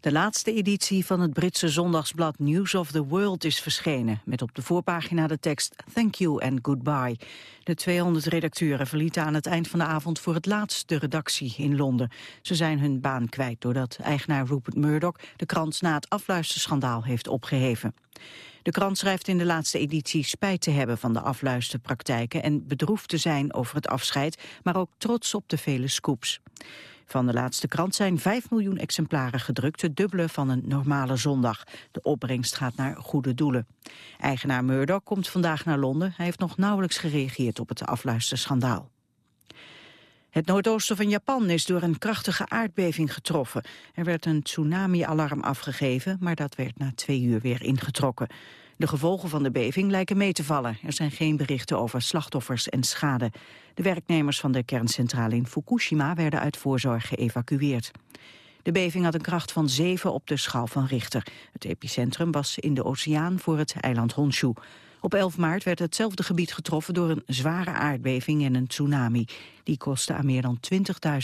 De laatste editie van het Britse zondagsblad News of the World is verschenen... met op de voorpagina de tekst Thank you and goodbye. De 200 redacteuren verlieten aan het eind van de avond... voor het laatst de redactie in Londen. Ze zijn hun baan kwijt doordat eigenaar Rupert Murdoch... de krant na het afluisterschandaal heeft opgeheven. De krant schrijft in de laatste editie spijt te hebben van de afluisterpraktijken en bedroefd te zijn over het afscheid, maar ook trots op de vele scoops. Van de laatste krant zijn 5 miljoen exemplaren gedrukt, het dubbele van een normale zondag. De opbrengst gaat naar goede doelen. Eigenaar Murdoch komt vandaag naar Londen. Hij heeft nog nauwelijks gereageerd op het afluisterschandaal. Het noordoosten van Japan is door een krachtige aardbeving getroffen. Er werd een tsunami-alarm afgegeven, maar dat werd na twee uur weer ingetrokken. De gevolgen van de beving lijken mee te vallen. Er zijn geen berichten over slachtoffers en schade. De werknemers van de kerncentrale in Fukushima werden uit voorzorg geëvacueerd. De beving had een kracht van 7 op de schaal van Richter. Het epicentrum was in de oceaan voor het eiland Honshu. Op 11 maart werd hetzelfde gebied getroffen door een zware aardbeving en een tsunami. Die kostte aan meer dan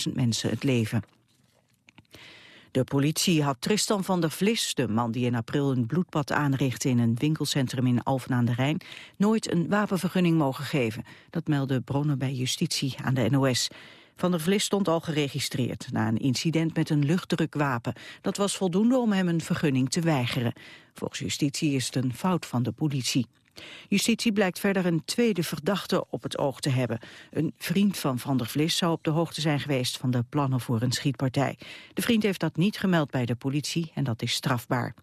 20.000 mensen het leven. De politie had Tristan van der Vlis, de man die in april een bloedbad aanrichtte in een winkelcentrum in Alphen aan de Rijn, nooit een wapenvergunning mogen geven. Dat melden bronnen bij justitie aan de NOS. Van der Vlis stond al geregistreerd na een incident met een luchtdrukwapen. Dat was voldoende om hem een vergunning te weigeren. Volgens justitie is het een fout van de politie. Justitie blijkt verder een tweede verdachte op het oog te hebben. Een vriend van Van der Vlis zou op de hoogte zijn geweest van de plannen voor een schietpartij. De vriend heeft dat niet gemeld bij de politie en dat is strafbaar.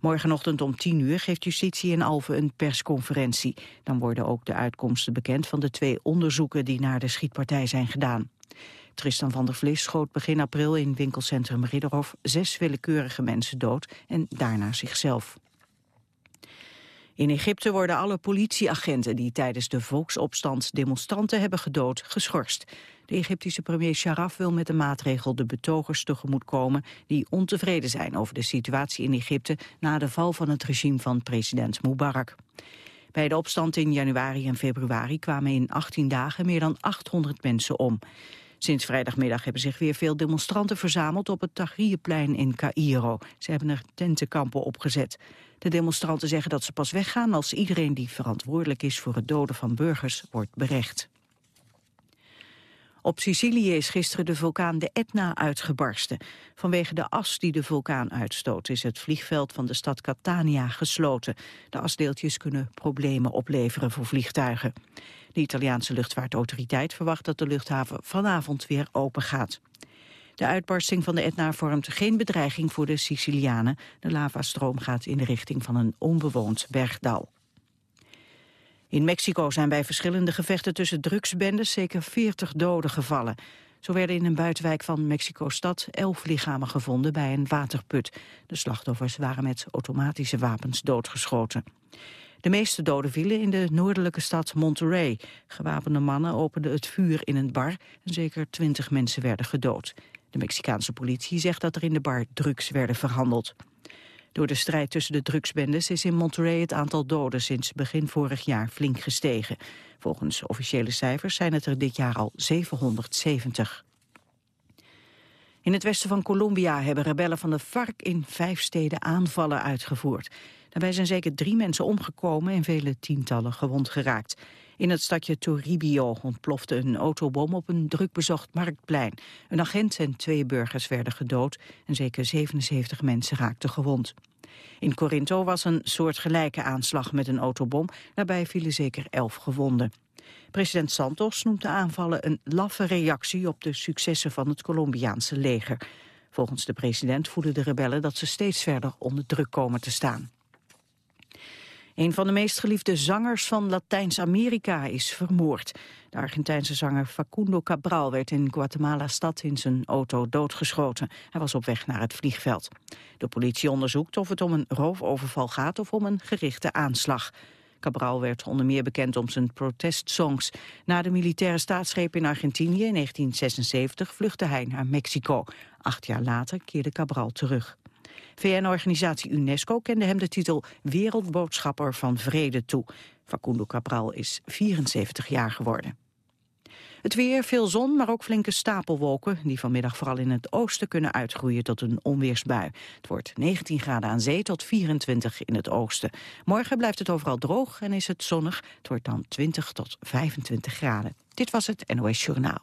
Morgenochtend om 10 uur geeft justitie in Alphen een persconferentie. Dan worden ook de uitkomsten bekend van de twee onderzoeken die naar de schietpartij zijn gedaan. Tristan van der Vlis schoot begin april in winkelcentrum Ridderhof zes willekeurige mensen dood en daarna zichzelf. In Egypte worden alle politieagenten die tijdens de volksopstand demonstranten hebben gedood geschorst. De Egyptische premier Sharaf wil met de maatregel de betogers tegemoetkomen die ontevreden zijn over de situatie in Egypte na de val van het regime van president Mubarak. Bij de opstand in januari en februari kwamen in 18 dagen meer dan 800 mensen om. Sinds vrijdagmiddag hebben zich weer veel demonstranten verzameld op het Tahrirplein in Cairo. Ze hebben er tentenkampen opgezet. De demonstranten zeggen dat ze pas weggaan als iedereen die verantwoordelijk is voor het doden van burgers wordt berecht. Op Sicilië is gisteren de vulkaan de Etna uitgebarsten. Vanwege de as die de vulkaan uitstoot is het vliegveld van de stad Catania gesloten. De asdeeltjes kunnen problemen opleveren voor vliegtuigen. De Italiaanse luchtvaartautoriteit verwacht dat de luchthaven vanavond weer open gaat. De uitbarsting van de Etna vormt geen bedreiging voor de Sicilianen. De lavastroom gaat in de richting van een onbewoond bergdal. In Mexico zijn bij verschillende gevechten tussen drugsbendes zeker 40 doden gevallen. Zo werden in een buitenwijk van Mexico-stad elf lichamen gevonden bij een waterput. De slachtoffers waren met automatische wapens doodgeschoten. De meeste doden vielen in de noordelijke stad Monterrey. Gewapende mannen openden het vuur in een bar en zeker twintig mensen werden gedood. De Mexicaanse politie zegt dat er in de bar drugs werden verhandeld. Door de strijd tussen de drugsbendes is in Monterrey het aantal doden sinds begin vorig jaar flink gestegen. Volgens officiële cijfers zijn het er dit jaar al 770. In het westen van Colombia hebben rebellen van de FARC in vijf steden aanvallen uitgevoerd. Daarbij zijn zeker drie mensen omgekomen en vele tientallen gewond geraakt. In het stadje Toribio ontplofte een autobom op een drukbezocht marktplein. Een agent en twee burgers werden gedood en zeker 77 mensen raakten gewond. In Corinto was een soortgelijke aanslag met een autobom. Daarbij vielen zeker elf gewonden. President Santos noemt de aanvallen een laffe reactie op de successen van het Colombiaanse leger. Volgens de president voelen de rebellen dat ze steeds verder onder druk komen te staan. Een van de meest geliefde zangers van Latijns-Amerika is vermoord. De Argentijnse zanger Facundo Cabral werd in Guatemala-stad in zijn auto doodgeschoten. Hij was op weg naar het vliegveld. De politie onderzoekt of het om een roofoverval gaat of om een gerichte aanslag. Cabral werd onder meer bekend om zijn protestsongs. Na de militaire staatsgreep in Argentinië in 1976 vluchtte hij naar Mexico. Acht jaar later keerde Cabral terug. VN-organisatie UNESCO kende hem de titel Wereldboodschapper van Vrede toe. Facundo Cabral is 74 jaar geworden. Het weer, veel zon, maar ook flinke stapelwolken... die vanmiddag vooral in het oosten kunnen uitgroeien tot een onweersbui. Het wordt 19 graden aan zee tot 24 in het oosten. Morgen blijft het overal droog en is het zonnig. Het wordt dan 20 tot 25 graden. Dit was het NOS Journaal.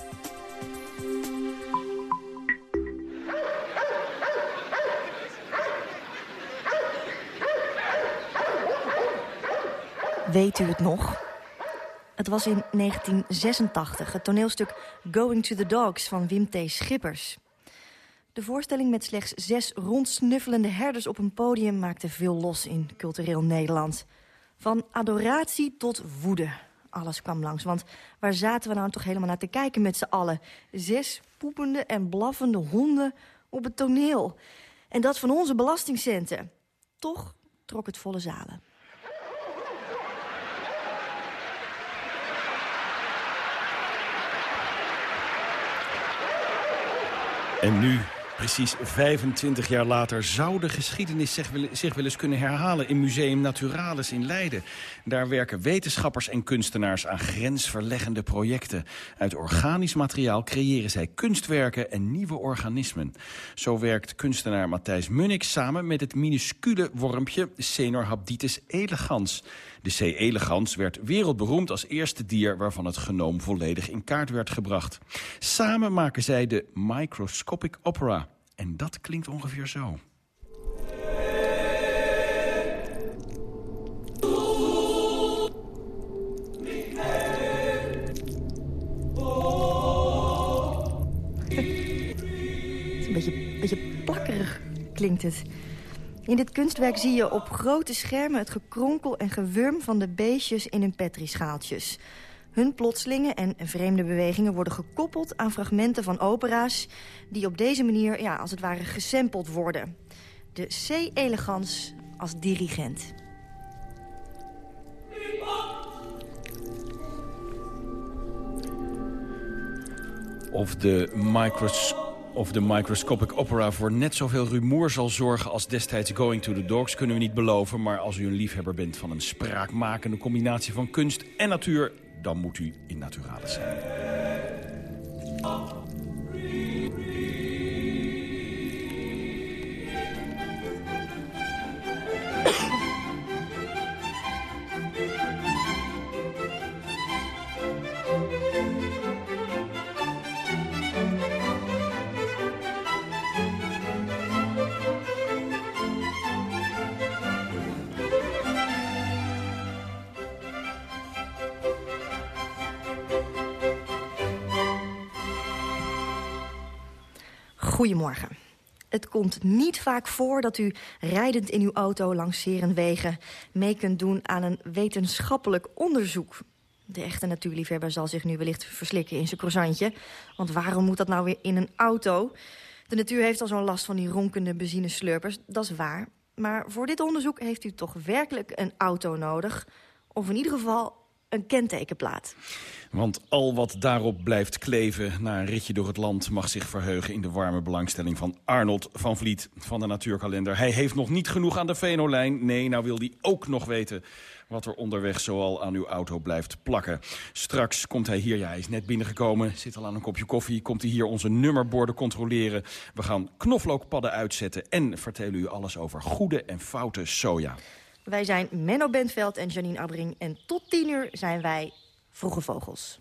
Weet u het nog? Het was in 1986, het toneelstuk Going to the Dogs van Wim T. Schippers. De voorstelling met slechts zes rondsnuffelende herders op een podium... maakte veel los in cultureel Nederland. Van adoratie tot woede. Alles kwam langs, want waar zaten we nou toch helemaal naar te kijken met z'n allen? Zes poepende en blaffende honden op het toneel. En dat van onze belastingcenten. Toch trok het volle zalen. En nu, precies 25 jaar later, zou de geschiedenis zich wel, zich eens kunnen herhalen... in Museum Naturalis in Leiden. Daar werken wetenschappers en kunstenaars aan grensverleggende projecten. Uit organisch materiaal creëren zij kunstwerken en nieuwe organismen. Zo werkt kunstenaar Matthijs Munnik samen met het minuscule wormpje Cenorhabditis elegans... De C. elegans werd wereldberoemd als eerste dier... waarvan het genoom volledig in kaart werd gebracht. Samen maken zij de Microscopic Opera. En dat klinkt ongeveer zo. Is een beetje, beetje plakkerig, klinkt het. In dit kunstwerk zie je op grote schermen het gekronkel en gewurm van de beestjes in hun petrischaaltjes. Hun plotselingen en vreemde bewegingen worden gekoppeld aan fragmenten van opera's... die op deze manier, ja, als het ware, gesampled worden. De C. Elegans als dirigent. Of de micros of de Microscopic Opera voor net zoveel rumoer zal zorgen als destijds Going to the Dogs kunnen we niet beloven. Maar als u een liefhebber bent van een spraakmakende combinatie van kunst en natuur, dan moet u in Naturalis zijn. Goedemorgen. Het komt niet vaak voor dat u rijdend in uw auto langs wegen mee kunt doen aan een wetenschappelijk onderzoek. De echte natuurliefhebber zal zich nu wellicht verslikken in zijn croissantje. Want waarom moet dat nou weer in een auto? De natuur heeft al zo'n last van die ronkende benzineslurpers, dat is waar. Maar voor dit onderzoek heeft u toch werkelijk een auto nodig. Of in ieder geval een kentekenplaat. Want al wat daarop blijft kleven na een ritje door het land... mag zich verheugen in de warme belangstelling van Arnold van Vliet van de Natuurkalender. Hij heeft nog niet genoeg aan de Venolijn. Nee, nou wil hij ook nog weten wat er onderweg zoal aan uw auto blijft plakken. Straks komt hij hier, ja, hij is net binnengekomen, zit al aan een kopje koffie... komt hij hier onze nummerborden controleren. We gaan knoflookpadden uitzetten en vertellen u alles over goede en foute soja. Wij zijn Menno Bentveld en Janine Abbring. En tot tien uur zijn wij Vroege Vogels.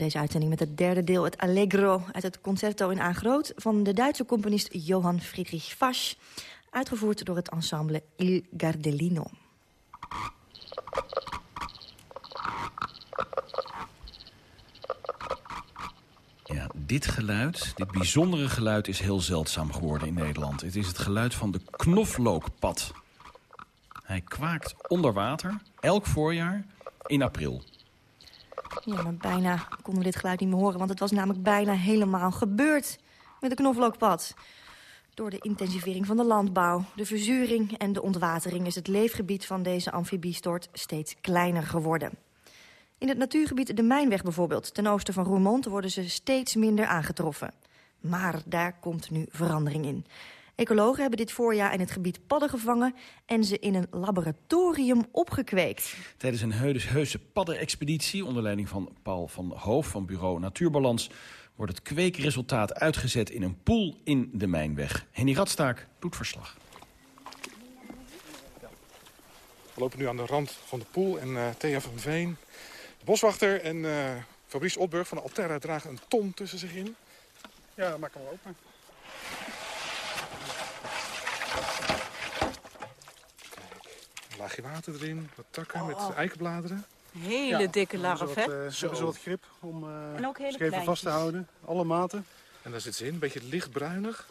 Deze uitzending met het derde deel, het Allegro... uit het Concerto in A groot van de Duitse componist Johann Friedrich Fasch... uitgevoerd door het ensemble Il Gardellino. Ja, dit geluid, dit bijzondere geluid is heel zeldzaam geworden in Nederland. Het is het geluid van de knoflookpad. Hij kwaakt onder water, elk voorjaar, in april. Ja, maar bijna konden we dit geluid niet meer horen... want het was namelijk bijna helemaal gebeurd met de knoflookpad. Door de intensivering van de landbouw, de verzuring en de ontwatering... is het leefgebied van deze amfibiestort steeds kleiner geworden. In het natuurgebied de Mijnweg bijvoorbeeld, ten oosten van Roermond... worden ze steeds minder aangetroffen. Maar daar komt nu verandering in. Ecologen hebben dit voorjaar in het gebied padden gevangen... en ze in een laboratorium opgekweekt. Tijdens een heuse paddenexpeditie onder leiding van Paul van Hoof van bureau Natuurbalans... wordt het kweekresultaat uitgezet in een poel in de Mijnweg. Henny Radstaak doet verslag. We lopen nu aan de rand van de poel en uh, Thea van Veen, de boswachter en uh, Fabrice Opburg van de Alterra dragen een ton tussen zich in. Ja, maak hem open. Water erin, wat takken oh, met eikenbladeren. Hele ja, dikke larf, hè? Ze hebben ze wat grip om uh, vast te houden. Alle maten. En daar zit ze in, een beetje lichtbruinig.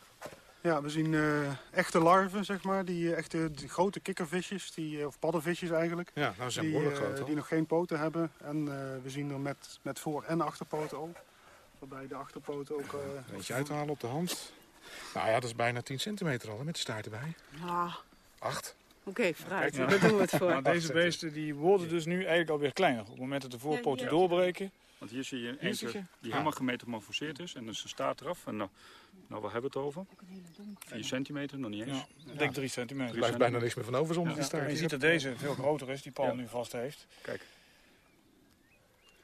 Ja, we zien uh, echte larven, zeg maar. Die, echte die grote kikkervisjes, die, of paddenvisjes eigenlijk. Ja, nou zijn die, behoorlijk groot. die nog geen poten hebben. En uh, we zien er met, met voor- en achterpoten ook. Waarbij de achterpoten ook... Een beetje uithalen op de hand. Nou ja, dat is bijna 10 centimeter al, hè, met de staart erbij. Ah. Acht. Oké, okay, vooruit. Ja. Daar doen we het voor. Maar deze beesten die worden dus nu eigenlijk alweer kleiner. Op het moment dat de voorpoten ja, doorbreken. Want hier zie je een eentje die ah. helemaal gemetamorfoseerd is. En dus er staat eraf. En nou, nou, waar hebben we het over? 4 centimeter, nog niet eens. Ja, ik denk 3 centimeter. Er blijft bijna niks meer van over zonder die staart. Je ziet dat deze veel groter is, die Paul nu vast heeft. Kijk.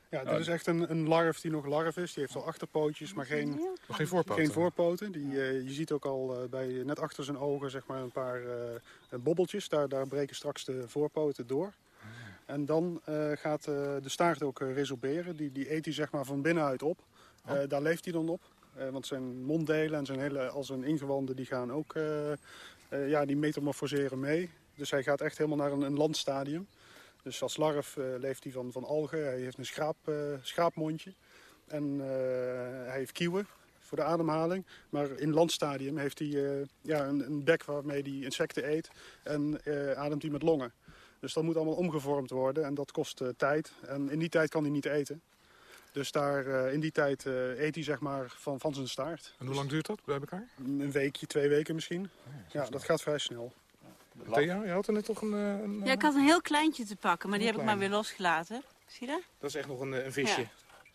Ja, dit is echt een, een larf die nog larf is. Die heeft al achterpootjes, maar geen, nog geen voorpoten. Geen voorpoten. Die, uh, je ziet ook al uh, bij, net achter zijn ogen zeg maar, een paar uh, bobbeltjes. Daar, daar breken straks de voorpoten door. En dan gaat de staart ook resorberen. Die, die eet hij zeg maar, van binnenuit op. Oh. daar leeft hij dan op. want zijn monddelen en zijn hele, al zijn ingewanden die gaan ook ja, die metamorfoseren mee. Dus hij gaat echt helemaal naar een, een landstadium. Dus als larf uh, leeft hij van, van algen. Hij heeft een schraap, uh, schraapmondje. En uh, hij heeft kieuwen voor de ademhaling. Maar in landstadium heeft hij ja, een, een, bek waarmee hij insecten eet. En ademt hij met longen. Dus dat moet allemaal omgevormd worden. En dat kost tijd. En in die tijd kan hij niet eten. Dus daar, in die tijd eet hij zeg maar van, van zijn staart. En hoe lang duurt dat bij elkaar? Een weekje, twee weken misschien. Ja, ja dat gaat vrij snel. Thea, je had er net toch een, een... Ja, ik had een heel kleintje te pakken, maar die heb ik maar weer losgelaten. Zie je dat? Dat is echt nog een, een visje. Ja.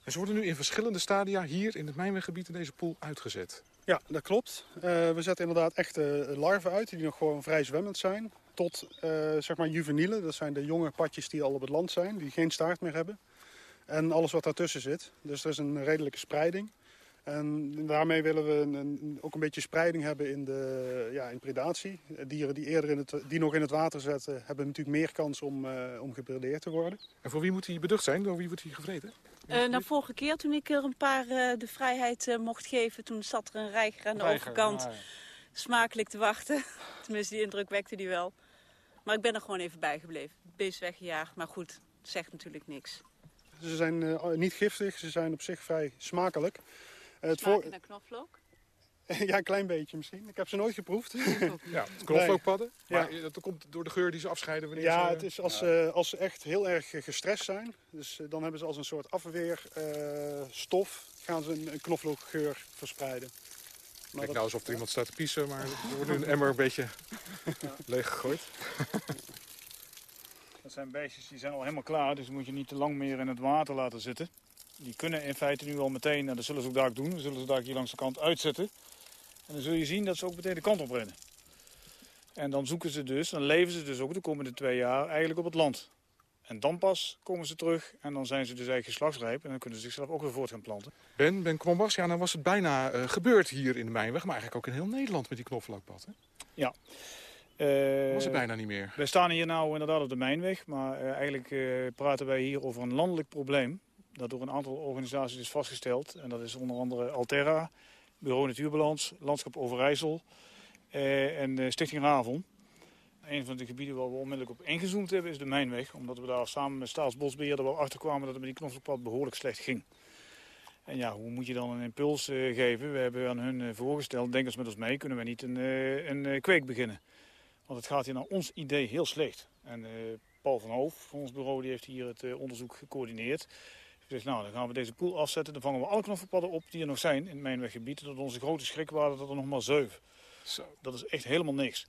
En ze worden nu in verschillende stadia hier in het mijnweggebied in deze poel uitgezet. Ja, dat klopt. Uh, we zetten inderdaad echte larven uit die nog gewoon vrij zwemmend zijn. Tot uh, zeg maar juvenielen, dat zijn de jonge padjes die al op het land zijn, die geen staart meer hebben. En alles wat daartussen zit. Dus er is een redelijke spreiding. En daarmee willen we een, een, ook een beetje spreiding hebben in, de, ja, in predatie. Dieren die, eerder in het, die nog in het water zetten, hebben natuurlijk meer kans om, uh, om gepredeerd te worden. En voor wie moet hij beducht zijn? Door wie wordt hij gevreten? Uh, nou, vorige keer toen ik er een paar uh, de vrijheid uh, mocht geven, toen zat er een reiger aan de reiger, overkant ja. smakelijk te wachten. Tenminste, die indruk wekte die wel. Maar ik ben er gewoon even bij gebleven. Beest weggejaagd, maar goed, zegt natuurlijk niks. Ze zijn niet giftig, ze zijn op zich vrij smakelijk. Het voor... naar knoflook? ja, een klein beetje misschien. Ik heb ze nooit geproefd. ja, knoflookpadden. Maar ja. dat komt door de geur die ze afscheiden. Wanneer ja, ze... het is als, ja. Uh, als ze echt heel erg gestrest zijn. Dus dan hebben ze als een soort afweerstof. Uh, gaan ze een, een knoflookgeur verspreiden. Maar Kijk dat... nou alsof er iemand staat te piezen, maar er wordt nu een emmer een beetje leeg gegooid. dat zijn beestjes die zijn al helemaal klaar, dus moet je niet te lang meer in het water laten zitten. Die kunnen in feite nu al meteen, en dat zullen ze ook daar doen, zullen ze daar hier langs de kant uitzetten. En dan zul je zien dat ze ook meteen de kant op rennen. En dan zoeken ze dus, dan leven ze dus ook de komende twee jaar eigenlijk op het land. En dan pas komen ze terug en dan zijn ze dus eigenlijk geslachtsrijp. En dan kunnen ze zichzelf ook weer voort gaan planten. Ben, Ben Krombas, ja, nou was het bijna uh, gebeurd hier in de Mijnweg. Maar eigenlijk ook in heel Nederland met die knoflookpad. Hè? Ja. Uh, was het bijna niet meer. Wij staan hier nou inderdaad op de Mijnweg. Maar uh, eigenlijk praten wij hier over een landelijk probleem. Dat door een aantal organisaties is vastgesteld. En dat is onder andere Alterra, Bureau Natuurbalans, Landschap Overijssel eh, en uh, Stichting Ravel. Een van de gebieden waar we onmiddellijk op ingezoomd hebben is de Mijnweg. Omdat we daar samen met Staatsbosbeheer er wel achter kwamen dat het met die knoflookpad behoorlijk slecht ging. En ja, hoe moet je dan een impuls uh, geven? We hebben aan hun uh, voorgesteld, denk eens met ons mee, kunnen we niet een, een kweek beginnen. Want het gaat hier naar ons idee heel slecht. En Paul van Hoof van ons bureau die heeft hier het onderzoek gecoördineerd. Dus nou, dan gaan we deze poel afzetten. Dan vangen we alle knoflookpadden op die er nog zijn in mijnweggebied. Tot onze grote schrik waren dat er nog maar zeven. Zo. Dat is echt helemaal niks.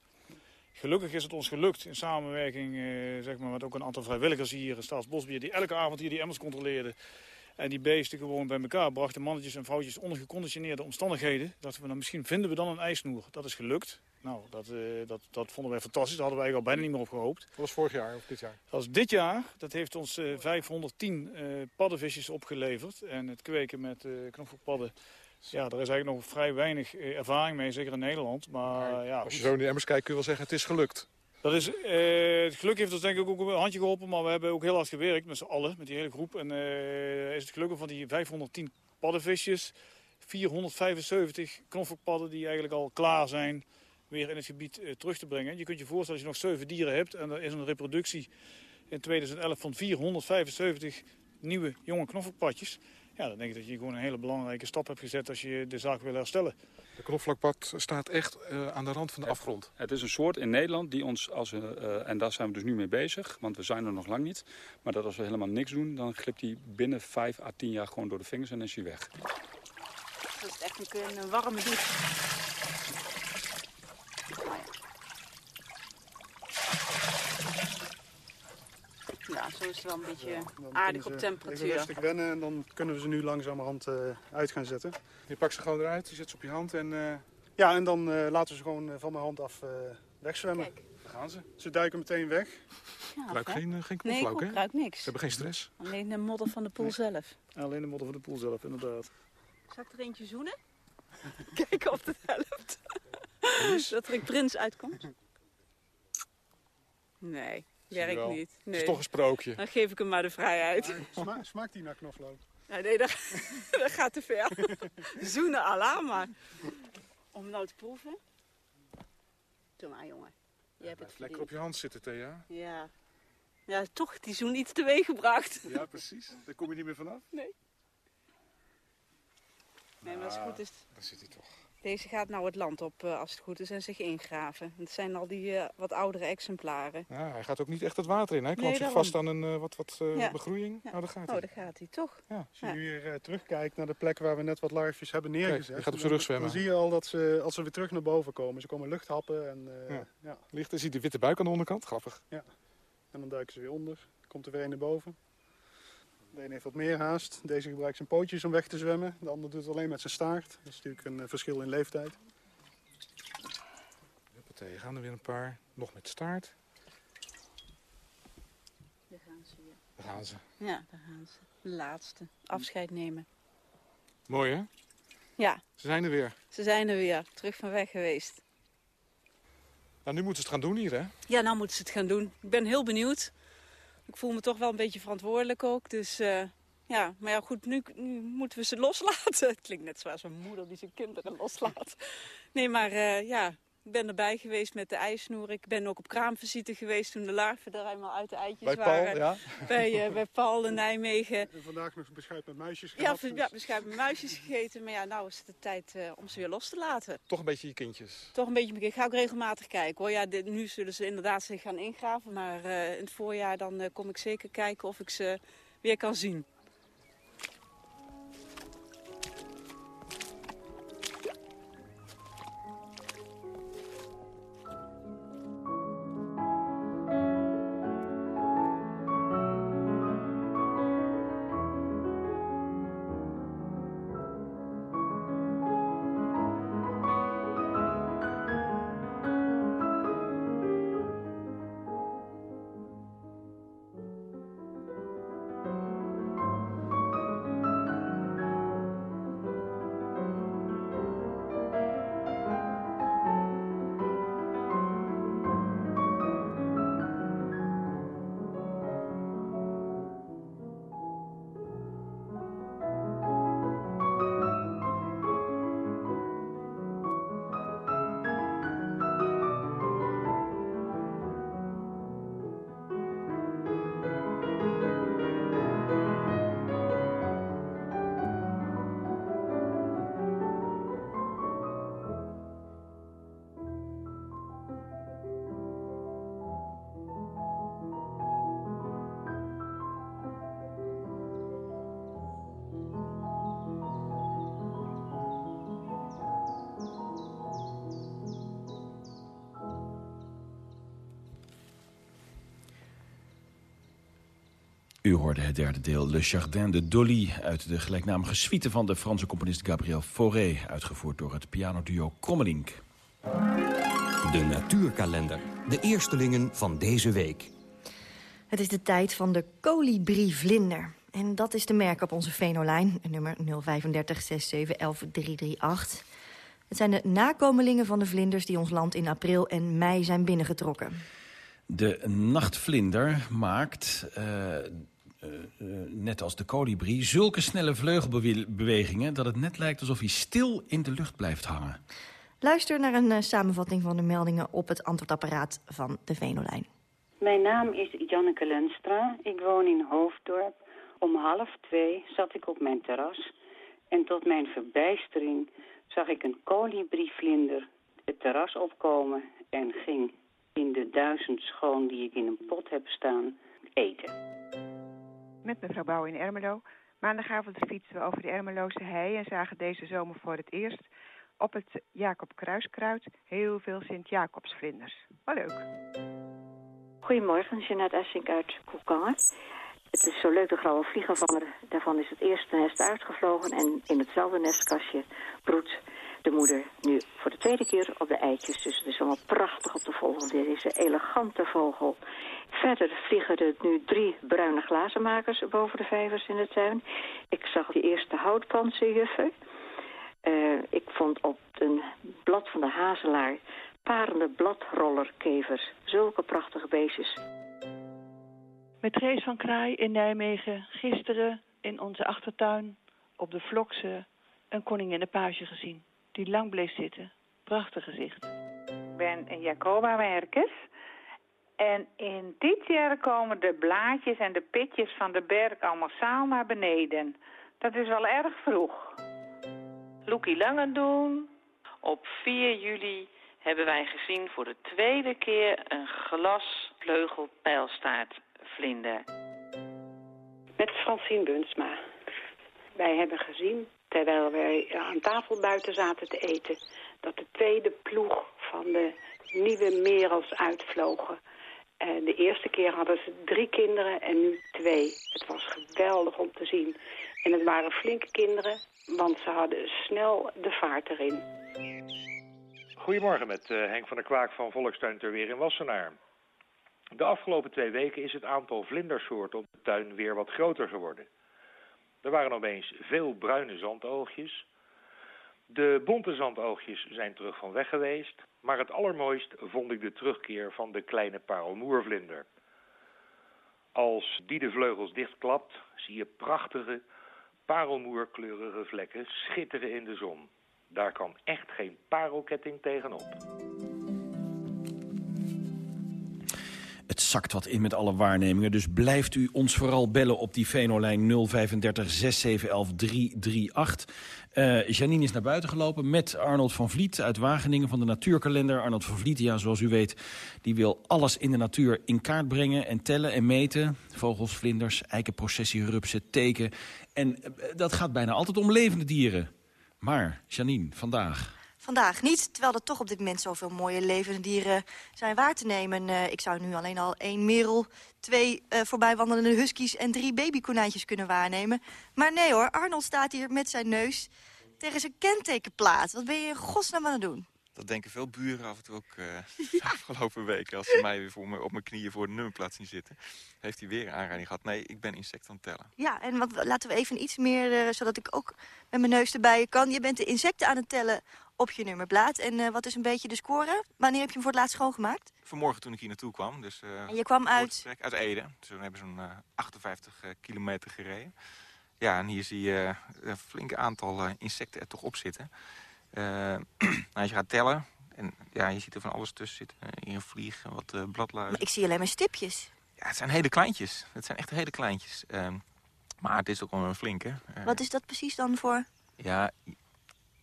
Gelukkig is het ons gelukt in samenwerking eh, zeg maar, met ook een aantal vrijwilligers hier in Staatsbosbeheer... die elke avond hier die emmers controleerden. En die beesten gewoon bij elkaar brachten, mannetjes en vrouwtjes onder geconditioneerde omstandigheden. Dat we dan misschien vinden we dan een ijsnoer. Dat is gelukt. Nou, dat, uh, dat, dat vonden wij fantastisch. Daar hadden wij al bijna niet meer op gehoopt. Dat was vorig jaar of dit jaar? Dat was dit jaar. Dat heeft ons uh, 510 uh, paddenvisjes opgeleverd. En het kweken met uh, knoflookpadden ja, er is eigenlijk nog vrij weinig eh, ervaring mee, zeker in Nederland. Maar, ja, als je zo in de emmers kijkt, kun je wel zeggen, het is gelukt. Dat is, het geluk heeft ons denk ik ook een handje geholpen, maar we hebben ook heel hard gewerkt met z'n allen, met die hele groep. En is het gelukkig van die 510 paddenvisjes, 475 knoflookpadden die eigenlijk al klaar zijn weer in het gebied uh, terug te brengen. Je kunt je voorstellen als je nog 7 dieren hebt en er is een reproductie in 2011 van 475 nieuwe jonge knoflookpadjes. Ja, dan denk ik dat je gewoon een hele belangrijke stap hebt gezet als je de zaak wil herstellen. De knoflookpad staat echt uh, aan de rand van de het, afgrond. Het is een soort in Nederland die ons, als we, uh, en daar zijn we dus nu mee bezig, want we zijn er nog lang niet. Maar dat als we helemaal niks doen, dan glipt hij binnen 5 à 10 jaar gewoon door de vingers en is hij weg. Dat is echt een, een warme douche. Ja, zo is het wel een beetje ja, aardig op temperatuur. Even rustig wennen en dan kunnen we ze nu langzamerhand uh, uit gaan zetten. Je pakt ze gewoon eruit, je zet ze op je hand en... Uh... Ja, en dan uh, laten we ze gewoon van mijn hand af wegzwemmen. Kijk. Daar gaan ze. Ze duiken meteen weg. Ja, ruikt geen, geen knoflook, nee, hè? ruikt niks. Ze hebben geen stress. Alleen de modder van de poel nee. zelf. Alleen de modder van de poel zelf, inderdaad. Zal ik er eentje zoenen? Kijken of het helpt. Dat er een prins uitkomt. Nee. Werkt niet. Nee. Het is toch een sprookje. Dan geef ik hem maar de vrijheid. Smaakt die naar knoflook? Ja, nee, dat, dat gaat te ver. Zoenen ala, maar... Om nou te proeven. Doe maar, jongen. Je hebt het lekker op je hand zitten, Thea. Ja. Ja, toch die zoen iets teweeg gebracht. Ja, precies. Daar kom je niet meer vanaf. Nee. Nee, maar als het goed is... Daar zit hij toch. Deze gaat nou het land op, uh, als het goed is, en zich ingraven. Het zijn al die uh, wat oudere exemplaren. Ja, hij gaat ook niet echt het water in. Hij klampt nee, zich vast aan een uh, wat, wat ja. begroeiing. Ja. Oh, daar gaat hij. Oh, daar gaat hij, toch? Ja. Als je nu weer terugkijkt naar de plek waar we net wat larfjes hebben neergezet. Kijk, hij gaat op zijn rug zwemmen. Dan zie je al dat ze, als ze weer terug naar boven komen, ze komen luchthappen. En, ja. Ja. Ligt, ziet de witte buik aan de onderkant. Grappig. Ja. En dan duiken ze weer onder. Komt er weer een naar boven. De een heeft wat meer haast. Deze gebruikt zijn pootjes om weg te zwemmen. De ander doet het alleen met zijn staart. Dat is natuurlijk een verschil in leeftijd. Huppatee, gaan er weer een paar. Nog met staart. Daar gaan ze weer. Daar gaan ze. Ja, daar gaan ze. De laatste. Afscheid nemen. Mooi hè? Ja. Ze zijn er weer. Ze zijn er weer. Terug van weg geweest. Nou, nu moeten ze het gaan doen hier hè? Ja, nou moeten ze het gaan doen. Ik ben heel benieuwd. Ik voel me toch wel een beetje verantwoordelijk ook. Dus uh, ja, maar ja goed, nu, nu, moeten we ze loslaten. Het klinkt net zoals een moeder die zijn kinderen loslaat. Nee, maar uh, ja, ik ben erbij geweest met de ijsnoer. Ik ben ook op kraamvisite geweest toen de larven er eenmaal uit de eitjes bij waren. Paul, ja? Bij, uh, bij Paul in Nijmegen. En vandaag nog beschuit met muisjes gehad. Ja, ja beschuit met muisjes gegeten. Maar ja, nou is het de tijd uh, om ze weer los te laten. Toch een beetje je kindjes? Toch een beetje. Ik ga ook regelmatig kijken hoor. Ja, dit, nu zullen ze inderdaad zich gaan ingraven. Maar uh, in het voorjaar dan kom ik zeker kijken of ik ze weer kan zien. U hoorde het derde deel Le Jardin de Dolly... uit de gelijknamige suite van de Franse componist Gabriel Fauré... uitgevoerd door het pianoduo Krommelink. De natuurkalender. De eerstelingen van deze week. Het is de tijd van de kolibrievlinder. En dat is de merk op onze venolijn, nummer 035 67 338. Het zijn de nakomelingen van de vlinders die ons land in april en mei zijn binnengetrokken. De nachtvlinder maakt, uh, uh, net als de kolibrie, zulke snelle vleugelbewegingen... dat het net lijkt alsof hij stil in de lucht blijft hangen. Luister naar een samenvatting van de meldingen op het antwoordapparaat van de Venolijn. Mijn naam is Janneke Lenstra. Ik woon in Hoofddorp. Om half twee zat ik op mijn terras en tot mijn verbijstering zag ik een kolibrievlinder het terras opkomen en ging in de duizend schoon die ik in een pot heb staan eten. Met mevrouw Bouw in Ermelo. Maandagavond fietsen we over de Ermeloze hei en zagen deze zomer voor het eerst op het Jacob Kruiskruid heel veel Sint-Jacobsvlinders. Wel leuk. Goedemorgen, Jeanette Essink uit Koekangen. Het is zo leuk, de grauwe vliegenvanger. Daarvan is het eerste nest uitgevlogen en in hetzelfde nestkastje broedt de moeder nu voor de tweede keer op de eitjes. Dus het is allemaal prachtig op de volgende. Deze elegante vogel. Verder vliegen er nu drie bruine glazenmakers boven de vijvers in de tuin. Ik zag die eerste houtpansenjuffen. Uh, ik vond op een blad van de hazelaar parende bladrollerkevers. Zulke prachtige beestjes. Met Rees van Kraai in Nijmegen gisteren in onze achtertuin op de Vlokse een koningin page gezien. Die lang bleef zitten. Prachtig gezicht. Ik ben een Jacoba Merkes. En in dit jaar komen de blaadjes en de pitjes van de berg allemaal saal naar beneden. Dat is wel erg vroeg. Loekie Langendoen. Op 4 juli hebben wij gezien voor de tweede keer een glasvleugelpijlstaartvlinder. Met Francine Bunsma. Wij hebben gezien, terwijl wij aan tafel buiten zaten te eten... dat de tweede ploeg van de nieuwe merels uitvlogen. Uh, de eerste keer hadden ze drie kinderen en nu twee. Het was geweldig om te zien. En het waren flinke kinderen, want ze hadden snel de vaart erin. Goedemorgen met uh, Henk van der Kwaak van Volkstuin ter Weer in Wassenaar. De afgelopen twee weken is het aantal vlindersoorten op de tuin weer wat groter geworden. Er waren opeens veel bruine zandoogjes. De bonte zandoogjes zijn terug van weg geweest. Maar het allermooist vond ik de terugkeer van de kleine parelmoervlinder. Als die de vleugels dichtklapt, zie je prachtige, parelmoerkleurige vlekken schitteren in de zon. Daar kan echt geen parelketting tegenop. Zakt wat in met alle waarnemingen, dus blijft u ons vooral bellen op die Venolijn 035 6711 338. Uh, Janine is naar buiten gelopen met Arnold van Vliet uit Wageningen van de Natuurkalender. Arnold van Vliet, ja, zoals u weet, die wil alles in de natuur in kaart brengen en tellen en meten. Vogels, vlinders, eikenprocessie, rupsen, teken. En uh, dat gaat bijna altijd om levende dieren. Maar, Janine, vandaag... Vandaag niet, terwijl er toch op dit moment zoveel mooie levende dieren zijn waar te nemen. Uh, ik zou nu alleen al één merel, twee uh, voorbijwandelende huskies en drie babykonijntjes kunnen waarnemen. Maar nee hoor, Arnold staat hier met zijn neus tegen zijn kentekenplaat. Wat ben je in godsnaam aan het doen? Dat denken veel buren af en toe ook uh, de afgelopen weken. Als ze mij weer voor me, op mijn knieën voor de nummerplaat zien zitten. Heeft hij weer een aanrijding gehad. Nee, ik ben insecten aan het tellen. Ja, en wat, laten we even iets meer, uh, zodat ik ook met mijn neus erbij kan. Je bent de insecten aan het tellen op je nummerplaat. En uh, wat is een beetje de score? Wanneer heb je hem voor het laatst schoongemaakt? Vanmorgen toen ik hier naartoe kwam. Dus, en je kwam uit? Uit Ede. Dus we hebben zo'n 58 kilometer gereden. Ja, en hier zie je een flink aantal insecten er toch op zitten. Nou, als je gaat tellen, en ja, je ziet er van alles tussen zitten. Hier een vlieg, wat uh, bladluizen. ik zie alleen maar stipjes. Ja, het zijn hele kleintjes. Het zijn echt hele kleintjes. Uh, maar het is ook wel een flinke. Uh, wat is dat precies dan voor? Ja,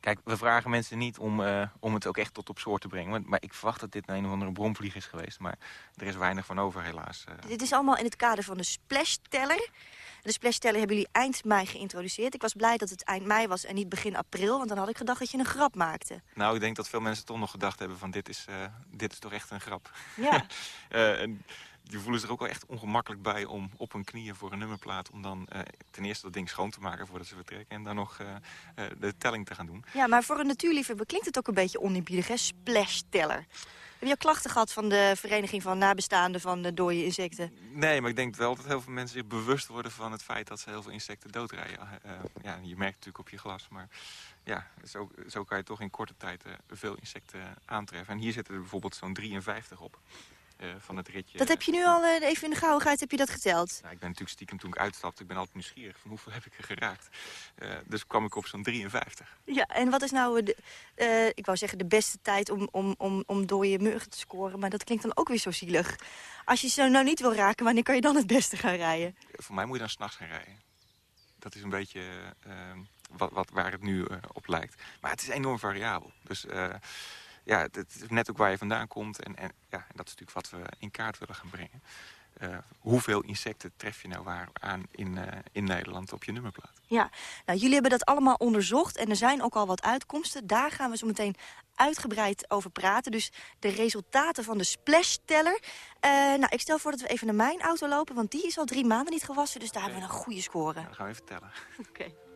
kijk, we vragen mensen niet om, om het ook echt tot op soort te brengen. Maar ik verwacht dat dit een of andere bromvlieg is geweest. Maar er is weinig van over, helaas. Dit is allemaal in het kader van de splash-teller. De splashsteller hebben jullie eind mei geïntroduceerd. Ik was blij dat het eind mei was en niet begin april. Want dan had ik gedacht dat je een grap maakte. Nou, ik denk dat veel mensen toch nog gedacht hebben van dit is, uh, dit is toch echt een grap. Ja. die voelen zich ook wel echt ongemakkelijk bij om op hun knieën voor een nummerplaat... om dan uh, ten eerste dat ding schoon te maken voordat ze vertrekken... en dan nog uh, uh, de telling te gaan doen. Ja, maar voor een natuurliefhebber klinkt het ook een beetje oneerbiedig, hè? Splashsteller. Heb je al klachten gehad van de vereniging van nabestaanden van de dode insecten? Nee, maar ik denk wel dat heel veel mensen zich bewust worden van het feit dat ze heel veel insecten doodrijden. Ja, je merkt het natuurlijk op je glas, maar ja, zo, zo kan je toch in korte tijd veel insecten aantreffen. En hier zitten er bijvoorbeeld zo'n 53 op. Uh, van het ritje. Dat heb je nu al uh, even in de gauwigheid heb je dat geteld? Nou, ik ben natuurlijk stiekem toen ik uitstapte. Ik ben altijd nieuwsgierig van hoeveel heb ik er geraakt. Uh, dus kwam ik op zo'n 53. Ja, en wat is nou, de, ik wou zeggen, de beste tijd om, om, om, om dode muggen te scoren. Maar dat klinkt dan ook weer zo zielig. Als je ze nou niet wil raken, wanneer kan je dan het beste gaan rijden? Voor mij moet je dan s'nachts gaan rijden. Dat is een beetje wat, wat, waar het nu op lijkt. Maar het is enorm variabel. Dus ja, het is net ook waar je vandaan komt. En, en, ja, en dat is natuurlijk wat we in kaart willen gaan brengen. Uh, hoeveel insecten tref je nou waar aan in, uh, in Nederland op je nummerplaat? Ja, nou, jullie hebben dat allemaal onderzocht en er zijn ook al wat uitkomsten. Daar gaan we zo meteen uitgebreid over praten. Dus de resultaten van de splashsteller. Uh, nou, ik stel voor dat we even naar mijn auto lopen, want die is al drie maanden niet gewassen. Dus daar hebben we een goede score. Nou, dan gaan we even tellen. Oké. Okay.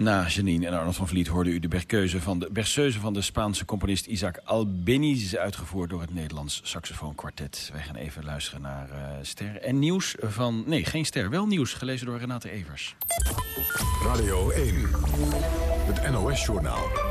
Na Janine en Arnold van Vliet hoorde u de berkeuze van de, van de Spaanse componist Isaac Albeniz... uitgevoerd door het Nederlands saxofoonkwartet. Wij gaan even luisteren naar uh, Ster en nieuws van... Nee, geen Ster, wel nieuws, gelezen door Renate Evers. Radio 1, het NOS-journaal.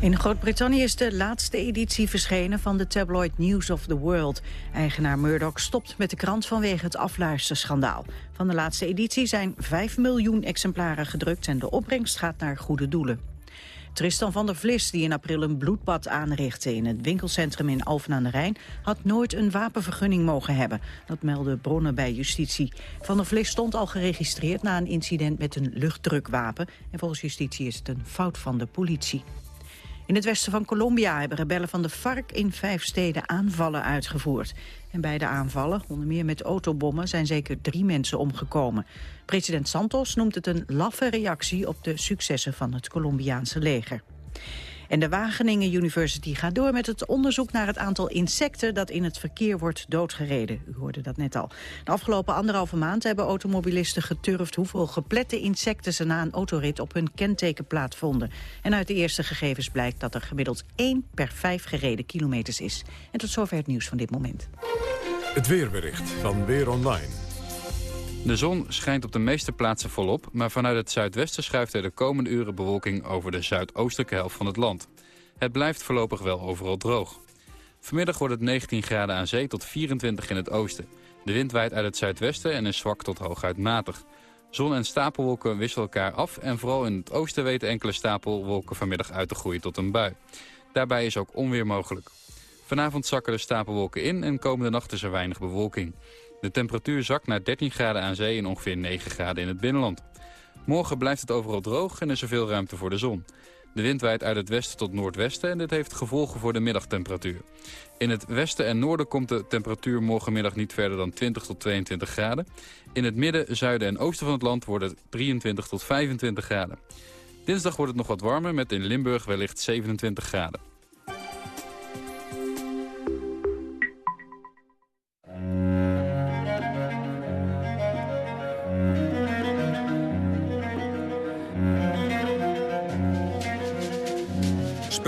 In Groot-Brittannië is de laatste editie verschenen van de tabloid News of the World. Eigenaar Murdoch stopt met de krant vanwege het afluisterschandaal. Van de laatste editie zijn 5 miljoen exemplaren gedrukt en de opbrengst gaat naar goede doelen. Tristan van der Vlis, die in april een bloedbad aanrichtte in het winkelcentrum in Alphen aan de Rijn, had nooit een wapenvergunning mogen hebben. Dat melden bronnen bij justitie. Van der Vlis stond al geregistreerd na een incident met een luchtdrukwapen. En volgens justitie is het een fout van de politie. In het westen van Colombia hebben rebellen van de FARC in vijf steden aanvallen uitgevoerd. En bij de aanvallen, onder meer met autobommen, zijn zeker drie mensen omgekomen. President Santos noemt het een laffe reactie op de successen van het Colombiaanse leger. En de Wageningen University gaat door met het onderzoek naar het aantal insecten dat in het verkeer wordt doodgereden. U hoorde dat net al. De afgelopen anderhalve maand hebben automobilisten geturfd hoeveel geplette insecten ze na een autorit op hun kentekenplaat vonden. En uit de eerste gegevens blijkt dat er gemiddeld 1 per 5 gereden kilometers is. En tot zover het nieuws van dit moment. Het weerbericht van Weer Online. De zon schijnt op de meeste plaatsen volop, maar vanuit het zuidwesten schuift er de komende uren bewolking over de zuidoostelijke helft van het land. Het blijft voorlopig wel overal droog. Vanmiddag wordt het 19 graden aan zee tot 24 in het oosten. De wind waait uit het zuidwesten en is zwak tot hooguit matig. Zon en stapelwolken wisselen elkaar af en vooral in het oosten weten enkele stapelwolken vanmiddag uit te groeien tot een bui. Daarbij is ook onweer mogelijk. Vanavond zakken de stapelwolken in en komende nacht is er weinig bewolking. De temperatuur zakt naar 13 graden aan zee en ongeveer 9 graden in het binnenland. Morgen blijft het overal droog en is er veel ruimte voor de zon. De wind waait uit het westen tot noordwesten en dit heeft gevolgen voor de middagtemperatuur. In het westen en noorden komt de temperatuur morgenmiddag niet verder dan 20 tot 22 graden. In het midden, zuiden en oosten van het land wordt het 23 tot 25 graden. Dinsdag wordt het nog wat warmer met in Limburg wellicht 27 graden.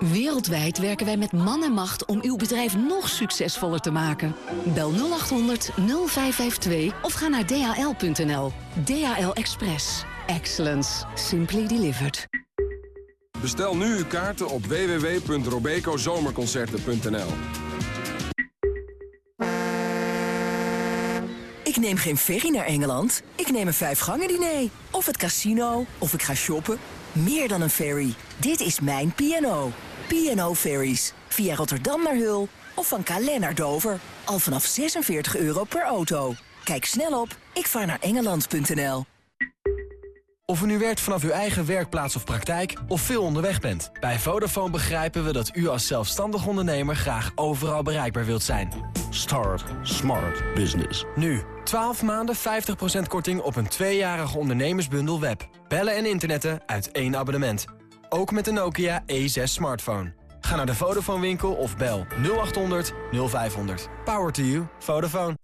Wereldwijd werken wij met man en macht om uw bedrijf nog succesvoller te maken. Bel 0800 0552 of ga naar dhl.nl. DHL Express. Excellence. Simply delivered. Bestel nu uw kaarten op www.robecozomerconcerten.nl. Ik neem geen ferry naar Engeland. Ik neem een vijfgangen diner. Of het casino. Of ik ga shoppen. Meer dan een ferry. Dit is mijn P&O. P&O Ferries. Via Rotterdam naar Hul of van Calais naar Dover. Al vanaf 46 euro per auto. Kijk snel op ikvaarnaarengeland.nl. Of u nu werkt vanaf uw eigen werkplaats of praktijk of veel onderweg bent. Bij Vodafone begrijpen we dat u als zelfstandig ondernemer graag overal bereikbaar wilt zijn. Start Smart Business. Nu, 12 maanden 50% korting op een tweejarige ondernemersbundel web. Bellen en internetten uit één abonnement. Ook met de Nokia E6 smartphone. Ga naar de Vodafone winkel of bel 0800 0500. Power to you. Vodafone.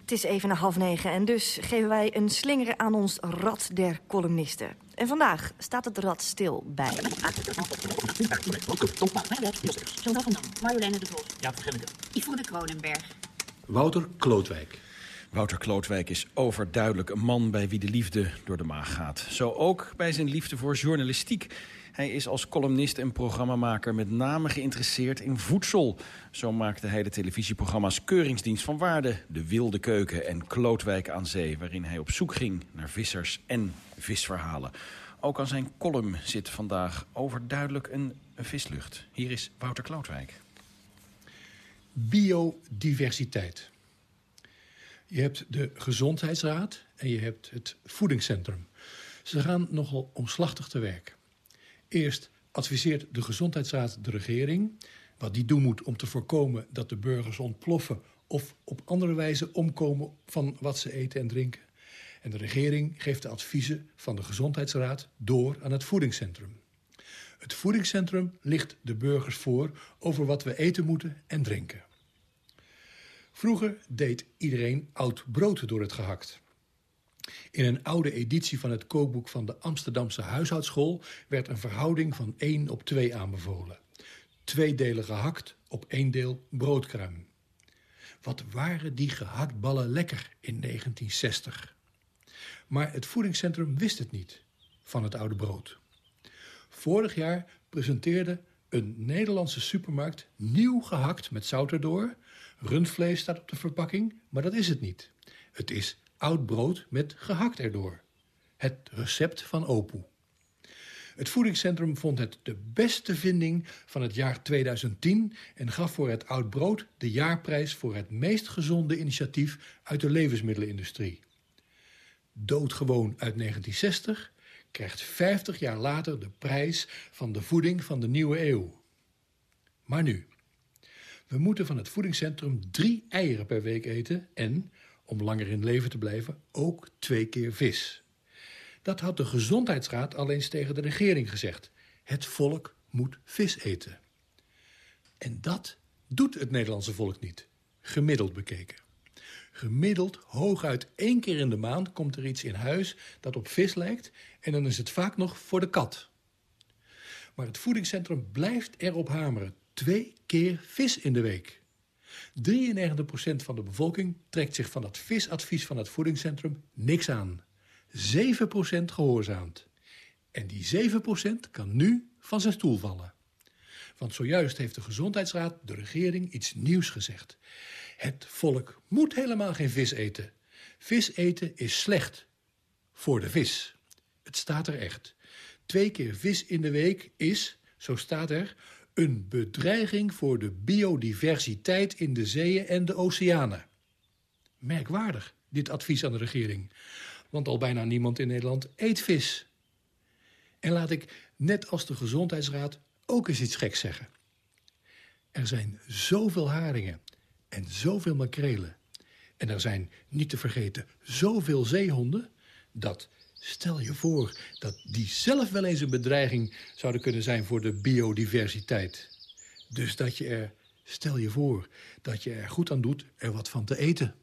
Het is even na half negen en dus geven wij een slinger aan ons rad der columnisten. En vandaag staat het rad stil bij... Marjoleine de Vos. Ja, de Kronenberg. Wouter Klootwijk. Wouter Klootwijk is overduidelijk een man bij wie de liefde door de maag gaat. Zo ook bij zijn liefde voor journalistiek. Hij is als columnist en programmamaker met name geïnteresseerd in voedsel. Zo maakte hij de televisieprogramma's Keuringsdienst van Waarde... De Wilde Keuken en Klootwijk aan Zee... waarin hij op zoek ging naar vissers en visverhalen. Ook aan zijn column zit vandaag overduidelijk een, een vislucht. Hier is Wouter Klootwijk. Biodiversiteit. Je hebt de Gezondheidsraad en je hebt het Voedingscentrum. Ze gaan nogal omslachtig te werk. Eerst adviseert de Gezondheidsraad de regering... wat die doen moet om te voorkomen dat de burgers ontploffen... of op andere wijze omkomen van wat ze eten en drinken. En de regering geeft de adviezen van de Gezondheidsraad door aan het Voedingscentrum. Het Voedingscentrum ligt de burgers voor over wat we eten moeten en drinken. Vroeger deed iedereen oud brood door het gehakt. In een oude editie van het kookboek van de Amsterdamse huishoudschool... werd een verhouding van 1 op 2 aanbevolen. Twee delen gehakt op één deel broodkruim. Wat waren die gehaktballen lekker in 1960. Maar het voedingscentrum wist het niet van het oude brood. Vorig jaar presenteerde een Nederlandse supermarkt nieuw gehakt met zout erdoor. Rundvlees staat op de verpakking, maar dat is het niet. Het is oud brood met gehakt erdoor. Het recept van Opoe. Het voedingscentrum vond het de beste vinding van het jaar 2010 en gaf voor het oud brood de jaarprijs voor het meest gezonde initiatief uit de levensmiddelenindustrie. Doodgewoon uit 1960 krijgt 50 jaar later de prijs van de voeding van de nieuwe eeuw. Maar nu. We moeten van het voedingscentrum drie eieren per week eten en, om langer in leven te blijven, ook twee keer vis. Dat had de Gezondheidsraad al eens tegen de regering gezegd. Het volk moet vis eten. En dat doet het Nederlandse volk niet, gemiddeld bekeken. Gemiddeld hooguit één keer in de maand komt er iets in huis dat op vis lijkt... en dan is het vaak nog voor de kat. Maar het voedingscentrum blijft erop hameren. Twee keer vis in de week. 93% van de bevolking trekt zich van dat visadvies van het voedingscentrum niks aan. 7% gehoorzaamt. En die 7% kan nu van zijn stoel vallen. Want zojuist heeft de Gezondheidsraad de regering iets nieuws gezegd. Het volk moet helemaal geen vis eten. Vis eten is slecht. Voor de vis. Het staat er echt. Twee keer vis in de week is, zo staat er, een bedreiging voor de biodiversiteit in de zeeën en de oceanen. Merkwaardig, dit advies aan de regering. Want al bijna niemand in Nederland eet vis. En laat ik, net als de Gezondheidsraad, ook eens iets geks zeggen. Er zijn zoveel haringen en zoveel makrelen. En er zijn, niet te vergeten, zoveel zeehonden... dat, stel je voor, dat die zelf wel eens een bedreiging zouden kunnen zijn voor de biodiversiteit. Dus dat je er, stel je voor, dat je er goed aan doet er wat van te eten.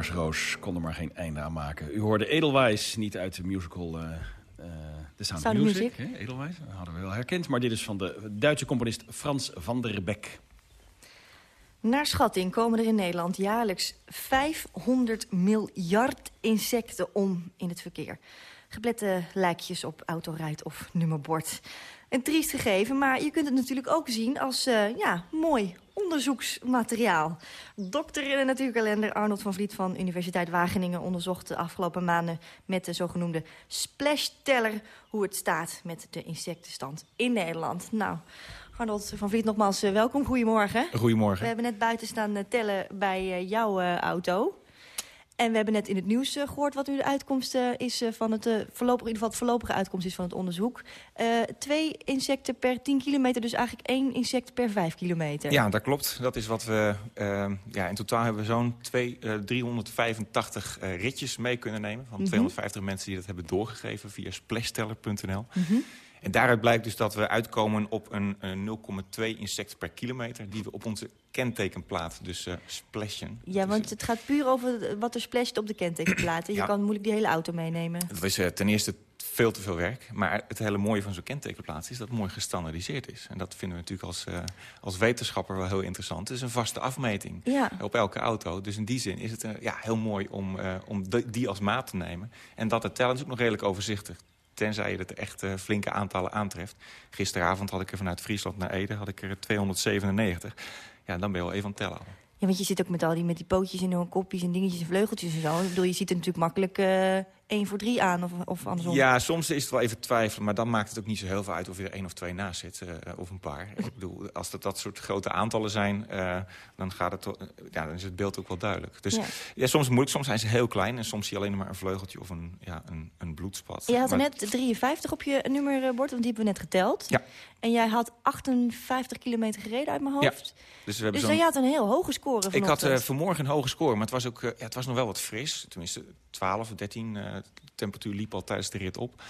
Lars Roos kon er maar geen einde aan maken. U hoorde Edelwijs, niet uit de musical uh, uh, The Sound, Sound of Music. Music. Hè? Edelwijs, dat hadden we wel herkend. Maar dit is van de Duitse componist Frans van der Beek. Naar schatting komen er in Nederland jaarlijks 500 miljard insecten om in het verkeer. Geblette lijkjes op autoruit of nummerbord. Een triest gegeven, maar je kunt het natuurlijk ook zien als uh, ja, mooi onderzoeksmateriaal. Dokter in de natuurkalender Arnold van Vliet van Universiteit Wageningen... onderzocht de afgelopen maanden met de zogenoemde splashteller... hoe het staat met de insectenstand in Nederland. Nou, Arnold van Vliet, nogmaals uh, welkom. Goedemorgen. Goedemorgen. We hebben net buiten staan uh, tellen bij uh, jouw auto. En we hebben net in het nieuws uh, gehoord wat nu de uitkomst uh, is uh, van het voorlopig, in ieder geval het voorlopige uitkomst is van het onderzoek. twee insecten per 10 kilometer, dus eigenlijk één insect per 5 kilometer. Ja, dat klopt. Dat is wat we. ja, in totaal hebben we zo'n 385 ritjes mee kunnen nemen. Van mm -hmm. 250 mensen die dat hebben doorgegeven via splashsteller.nl. Mm -hmm. En daaruit blijkt dus dat we uitkomen op een, een 0,2 insect per kilometer... die we op onze kentekenplaat dus uh, splashen. Ja, want dus, het gaat puur over wat er splasht op de kentekenplaat. En je kan moeilijk die hele auto meenemen. Het is uh, ten eerste veel te veel werk. Maar het hele mooie van zo'n kentekenplaat is dat het mooi gestandardiseerd is. En dat vinden we natuurlijk als, uh, als wetenschapper wel heel interessant. Het is een vaste afmeting ja. op elke auto. Dus in die zin is het ja, heel mooi om, om die als maat te nemen. En dat te tellen is ook nog redelijk overzichtig tenzij je het echt uh, flinke aantallen aantreft. Gisteravond had ik er vanuit Friesland naar Ede had ik er 297. Ja, dan ben je wel even aan het tellen. Ja, want je zit ook met al die, met die pootjes en kopjes en dingetjes en vleugeltjes en zo. Ik bedoel, je ziet er natuurlijk makkelijk uh, 1 voor 3 aan of, of andersom. Ja, soms is het wel even twijfelen, maar dan maakt het ook niet zo heel veel uit of je er één of twee naast zit. Uh, of een paar. ik bedoel, als dat dat soort grote aantallen zijn, uh, dan, gaat het, ja, dan is het beeld ook wel duidelijk. Dus ja. ja. soms moeilijk, soms zijn ze heel klein en soms zie je alleen maar een vleugeltje of een, ja, een, een bloedspat. Je had er maar, net 53 op je nummerbord, want die hebben we net geteld. Ja. En jij had 58 kilometer gereden uit mijn hoofd. Ja. Dus, we hebben dus je had een heel hoge score Ik had uh, vanmorgen een hoge score, maar het was, ook, uh, ja, het was nog wel wat fris. Tenminste, 12, 13. Uh, de temperatuur liep al tijdens de rit op.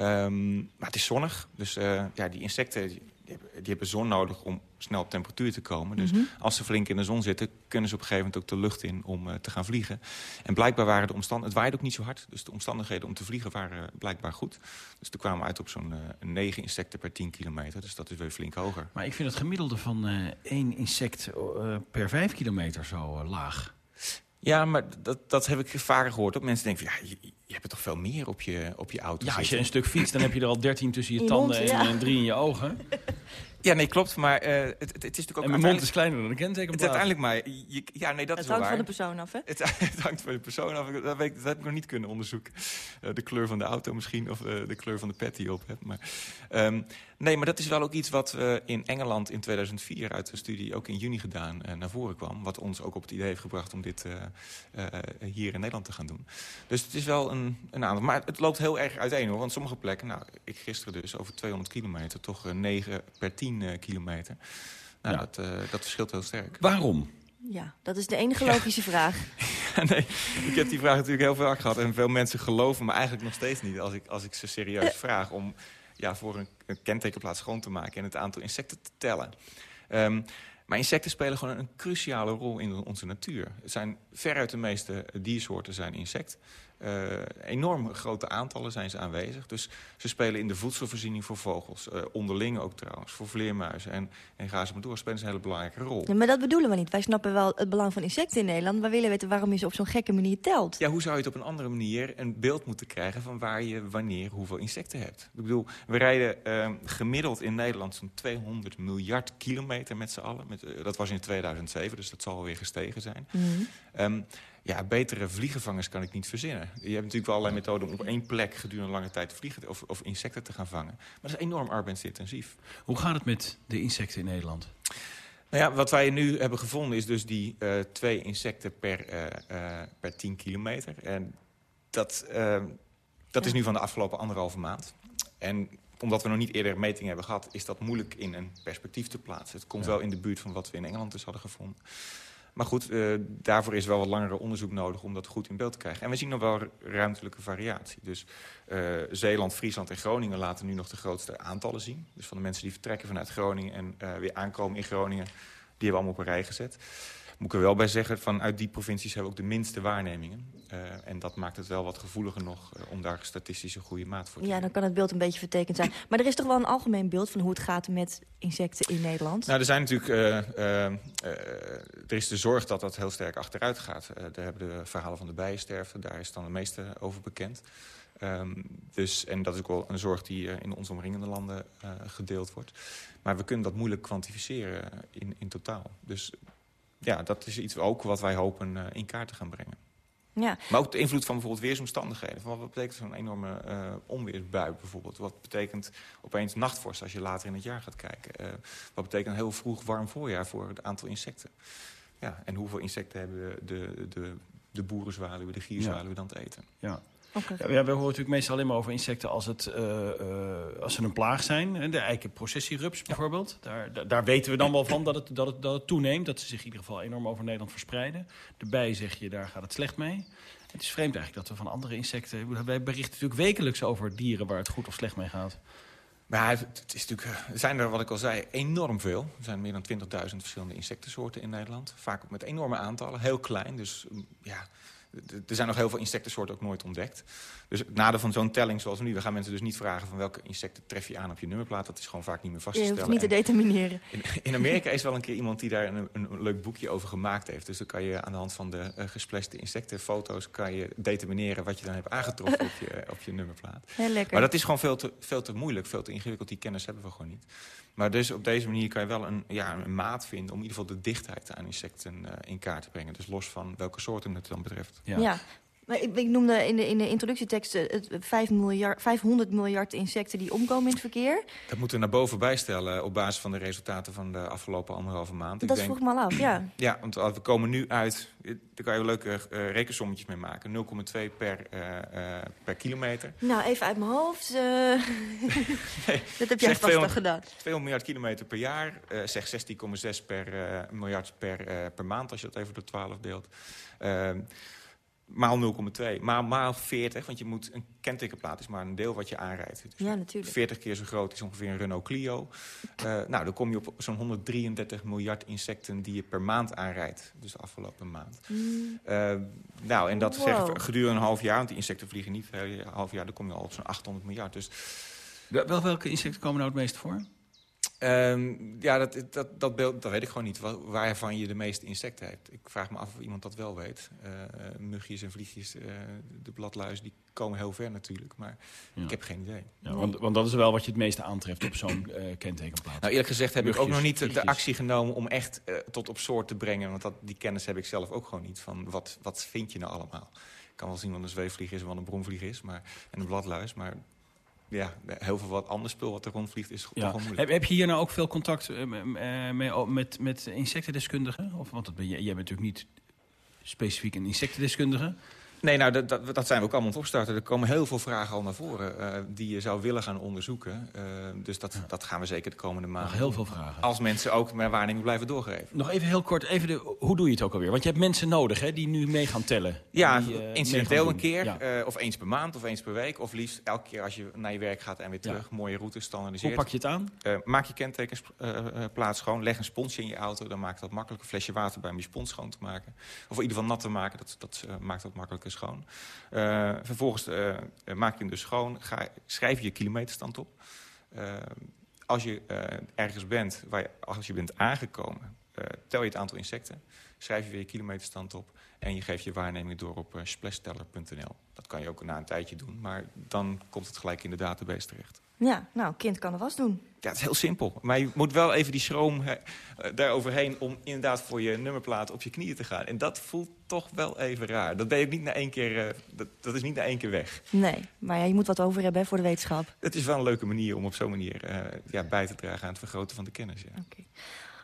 Um, maar het is zonnig, dus ja, die insecten die hebben, zon nodig om snel op temperatuur te komen. Dus Mhm. als ze flink in de zon zitten, kunnen ze op een gegeven moment ook de lucht in om eh, te gaan vliegen. En blijkbaar waren de omstandigheden, het waaide ook niet zo hard, dus de omstandigheden om te vliegen waren blijkbaar goed. Dus toen kwamen we uit op zo'n eh, 9 insecten per 10 kilometer, dus dat is weer flink hoger. Maar ik vind het gemiddelde van eh, één insect eh, per vijf kilometer zo eh, laag. Ja, maar dat, dat heb ik vaker gehoord. Dat mensen denken, van, ja, je, je hebt er toch veel meer op je, op je auto Ja, als je een stuk fietst, dan heb je er al dertien tussen je, tanden mond, en, ja. en drie in je ogen. Ja, nee, klopt. Maar eh, het, het, het is natuurlijk ook En mijn mond is kleiner dan een Het kentekenplaat. is uiteindelijk maar... Je, ja, nee, dat Het is wel hangt van waar. de persoon af, hè? Het, het hangt van de persoon af. Dat, weet ik, dat heb ik nog niet kunnen onderzoeken. Eh, de kleur van de auto misschien, of eh, de kleur van de pet die je op hebt. Maar, ehm, nee, maar dat is wel ook iets wat we in Engeland in 2004... uit een studie ook in juni gedaan, eh, naar voren kwam. Wat ons ook op het idee heeft gebracht om dit eh, eh, hier in Nederland te gaan doen. Dus het is wel een, een aantal. Maar het loopt heel erg uiteen, hoor. Want sommige plekken, nou, ik gisteren dus over 200 kilometer... toch eh, 9 per 10 eh, kilometer. Nou, dat, eh, dat verschilt heel sterk. Waarom? Ja, dat is de enige logische vraag. Ja, nee, ik heb die vraag natuurlijk heel vaak gehad. En veel mensen geloven me eigenlijk nog steeds niet... als ik, als ik ze serieus vraag om ja, voor een, een kentekenplaats schoon te maken... en het aantal insecten te tellen. Ehm, maar insecten spelen gewoon een cruciale rol in onze natuur. Zijn veruit de meeste diersoorten zijn insect. Eh, enorm grote aantallen zijn ze aanwezig. Dus ze spelen in de voedselvoorziening voor vogels. eh, onderling ook trouwens, voor vleermuizen. En, en ga ze maar door, spelen ze een hele belangrijke rol. Ja, maar dat bedoelen we niet. Wij snappen wel het belang van insecten in Nederland. Maar we willen weten waarom je ze op zo'n gekke manier telt. Ja, hoe zou je het op een andere manier een beeld moeten krijgen... van waar je wanneer hoeveel insecten hebt? Ik bedoel, we rijden eh, gemiddeld in Nederland zo'n 200 miljard kilometer met z'n allen. Met, dat was in 2007, dus dat zal alweer gestegen zijn. Mhm. Ehm, ja, betere vliegenvangers kan ik niet verzinnen. Je hebt natuurlijk wel allerlei methoden om op één plek gedurende lange tijd vliegen of, of insecten te gaan vangen. Maar dat is enorm arbeidsintensief. Hoe gaat het met de insecten in Nederland? Nou ja, wat wij nu hebben gevonden is dus die eh, twee insecten per, eh, eh, per 10 kilometer. En dat, eh, dat is nu van de afgelopen anderhalve maand. En omdat we nog niet eerder metingen hebben gehad... is dat moeilijk in een perspectief te plaatsen. Het komt wel in de buurt van wat we in Engeland dus hadden gevonden. Maar goed, eh, daarvoor is wel wat langere onderzoek nodig om dat goed in beeld te krijgen. En we zien nog wel ru- ruimtelijke variatie. Dus eh, Zeeland, Friesland en Groningen laten nu nog de grootste aantallen zien. Dus van de mensen die vertrekken vanuit Groningen en eh, weer aankomen in Groningen... die hebben we allemaal op een rij gezet. Moet ik er wel bij zeggen, vanuit die provincies hebben we ook de minste waarnemingen. Eh, en dat maakt het wel wat gevoeliger nog eh, om daar statistisch een goede maat voor te Ja, dan kan het beeld een beetje vertekend zijn. Maar er is toch wel een algemeen beeld van hoe het gaat met insecten in Nederland? Nou, er zijn natuurlijk. eh, er is de zorg dat dat heel sterk achteruit gaat. Daar hebben de verhalen van de bijensterfte, daar is dan het meeste over bekend. Ehm, dus, en dat is ook wel een zorg die in onze omringende landen gedeeld wordt. Maar we kunnen dat moeilijk kwantificeren in, in totaal. Dus ja, dat is iets ook wat wij hopen in kaart te gaan brengen. Ja. Maar ook de invloed van bijvoorbeeld weersomstandigheden. Van wat betekent zo'n enorme eh, onweersbui bijvoorbeeld? Wat betekent opeens nachtvorst als je later in het jaar gaat kijken? Eh, wat betekent een heel vroeg warm voorjaar voor het aantal insecten? Ja, en hoeveel insecten hebben de, de, de boerenzwaluwen, de gierzwaluwen dan te eten? Ja. Ja, we horen natuurlijk meestal alleen maar over insecten als, het, eh, eh, als ze een plaag zijn. hè, De eikenprocessierups bijvoorbeeld. Daar, daar, daar weten we dan wel van dat het, dat, het, dat het toeneemt. Dat ze zich in ieder geval enorm over Nederland verspreiden. De bij zeg je, daar gaat het slecht mee. Het is vreemd eigenlijk dat we van andere insecten... Wij berichten natuurlijk wekelijks over dieren waar het goed of slecht mee gaat. Maar het, is natuurlijk, er zijn er, wat ik al zei, enorm veel. Er zijn meer dan 20.000 verschillende insectensoorten in Nederland. Vaak ook met enorme aantallen, heel klein. Dus mm, ja, er zijn nog heel veel insectensoorten ook nooit ontdekt. Dus het nadeel van zo'n telling zoals nu... we gaan mensen dus niet vragen van welke insecten tref je aan op je nummerplaat. Dat is gewoon vaak niet meer vast te Je stellen. hoeft niet te En determineren. in, in Amerika is wel een keer iemand die daar een, een, een leuk boekje over gemaakt heeft. Dus dan kan je aan de hand van de uh, gespleste insectenfoto's... kan je determineren wat je dan hebt aangetroffen op je, op je nummerplaat. Heel lekker. Maar dat is gewoon veel te, veel te moeilijk, veel te ingewikkeld. Die kennis hebben we gewoon niet. Maar dus op deze manier kan je wel een, ja, een maat vinden... om in ieder geval de dichtheid aan insecten uh, in kaart te brengen. Dus los van welke soorten het dan betreft. Ja. Maar ik, ik noemde in de, in de introductietekst uh, 5 miljard, 500 miljard insecten die omkomen in het verkeer. Dat moeten we naar boven bijstellen op basis van de resultaten van de afgelopen anderhalve maand. Dat ik denk, vroeg me al af, ja. Ja, want we komen nu uit, daar kan je leuke uh, rekensommetjes mee maken. 0,2 per, uh, per kilometer. Nou, even uit mijn hoofd. Uh... nee, dat heb jij vast 200, al gedaan. 200 miljard kilometer per jaar, uh, zeg 16,6 per miljard per, per maand... als je dat even door 12 deelt. Maal 0,2. Maar maal 40, want je moet een kentekenplaat is maar een deel wat je aanrijdt. Dus ja, natuurlijk. 40 keer zo groot is ongeveer een Renault Clio. Uh, nou, dan kom je op zo'n 133 miljard insecten die je per maand aanrijdt. Dus de afgelopen maand. Mm. Uh, nou, en dat wow. zegt gedurende een half jaar, want die insecten vliegen niet een half jaar, dan kom je al op zo'n 800 miljard. Dus... Wel, welke insecten komen nou het meest voor? Um, ja, dat, dat, dat, beeld, dat weet ik gewoon niet. Waarvan je de meeste insecten hebt. Ik vraag me af of iemand dat wel weet. Uh, mugjes en vliegjes, uh, de bladluis, die komen heel ver natuurlijk. Maar ja. ik heb geen idee. Ja, want, want, dat is wel wat je het meeste aantreft op zo'n uh, kentekenplaat. Nou, eerlijk gezegd heb mugjes, ik ook nog niet vliegjes. de actie genomen om echt tot op soort te brengen. Want dat, die kennis heb ik zelf ook gewoon niet. Van wat, wat vind je nou allemaal? Ik kan wel zien wat een zweefvlieg is en wat een bromvlieg is. Maar, en een bladluis, maar ja, heel veel wat ander spul wat er rondvliegt is ja. toch wel moeilijk. Heb, heb, je hier nou ook veel contact uh, met, met, met insectendeskundigen? Of, want dat ben, jij bent natuurlijk niet specifiek een insectendeskundige. Nee, nou, dat, dat, dat, zijn we ook allemaal aan het opstarten. Er komen heel veel vragen al naar voren uh, die je zou willen gaan onderzoeken. Uh, dus dat, ja. dat gaan we zeker de komende maanden Nog heel veel vragen. Als mensen ook mijn waarneming blijven doorgeven. Nog even heel kort, even de, hoe doe je het ook alweer? Want je hebt mensen nodig hè, die nu mee gaan tellen. Ja, die, uh, incidenteel een keer. Ja. of eens per maand of eens per week. Of liefst elke keer als je naar je werk gaat en weer terug. Ja. Mooie routes standaardiseren. Hoe pak je het aan? maak je kentekensplaats schoon. Leg een sponsje in je auto. Dan maakt dat makkelijk. Een flesje water bij om je spons schoon te maken. Of in ieder geval nat te maken. Dat, dat maakt dat makkelijker schoon. Uh, vervolgens uh, maak je hem dus schoon, ga, schrijf je je kilometerstand op. Uh, als je ergens bent, waar je, als je bent aangekomen, tel je het aantal insecten, schrijf je weer je kilometerstand op en je geeft je waarneming door op splashsteller.nl. Dat kan je ook na een tijdje doen, maar dan komt het gelijk in de database terecht. Ja, nou, kind kan er was doen. Ja, het is heel simpel. Maar je moet wel even die schroom uh, daaroverheen... om inderdaad voor je nummerplaat op je knieën te gaan. En dat voelt toch wel even raar. Dat, ben je niet na één keer, uh, dat, dat, is niet na één keer weg. Nee, maar ja, je moet wat over hebben voor de wetenschap. Het is wel een leuke manier om op zo'n manier uh, ja, bij te dragen... aan het vergroten van de kennis. Ja. Okay.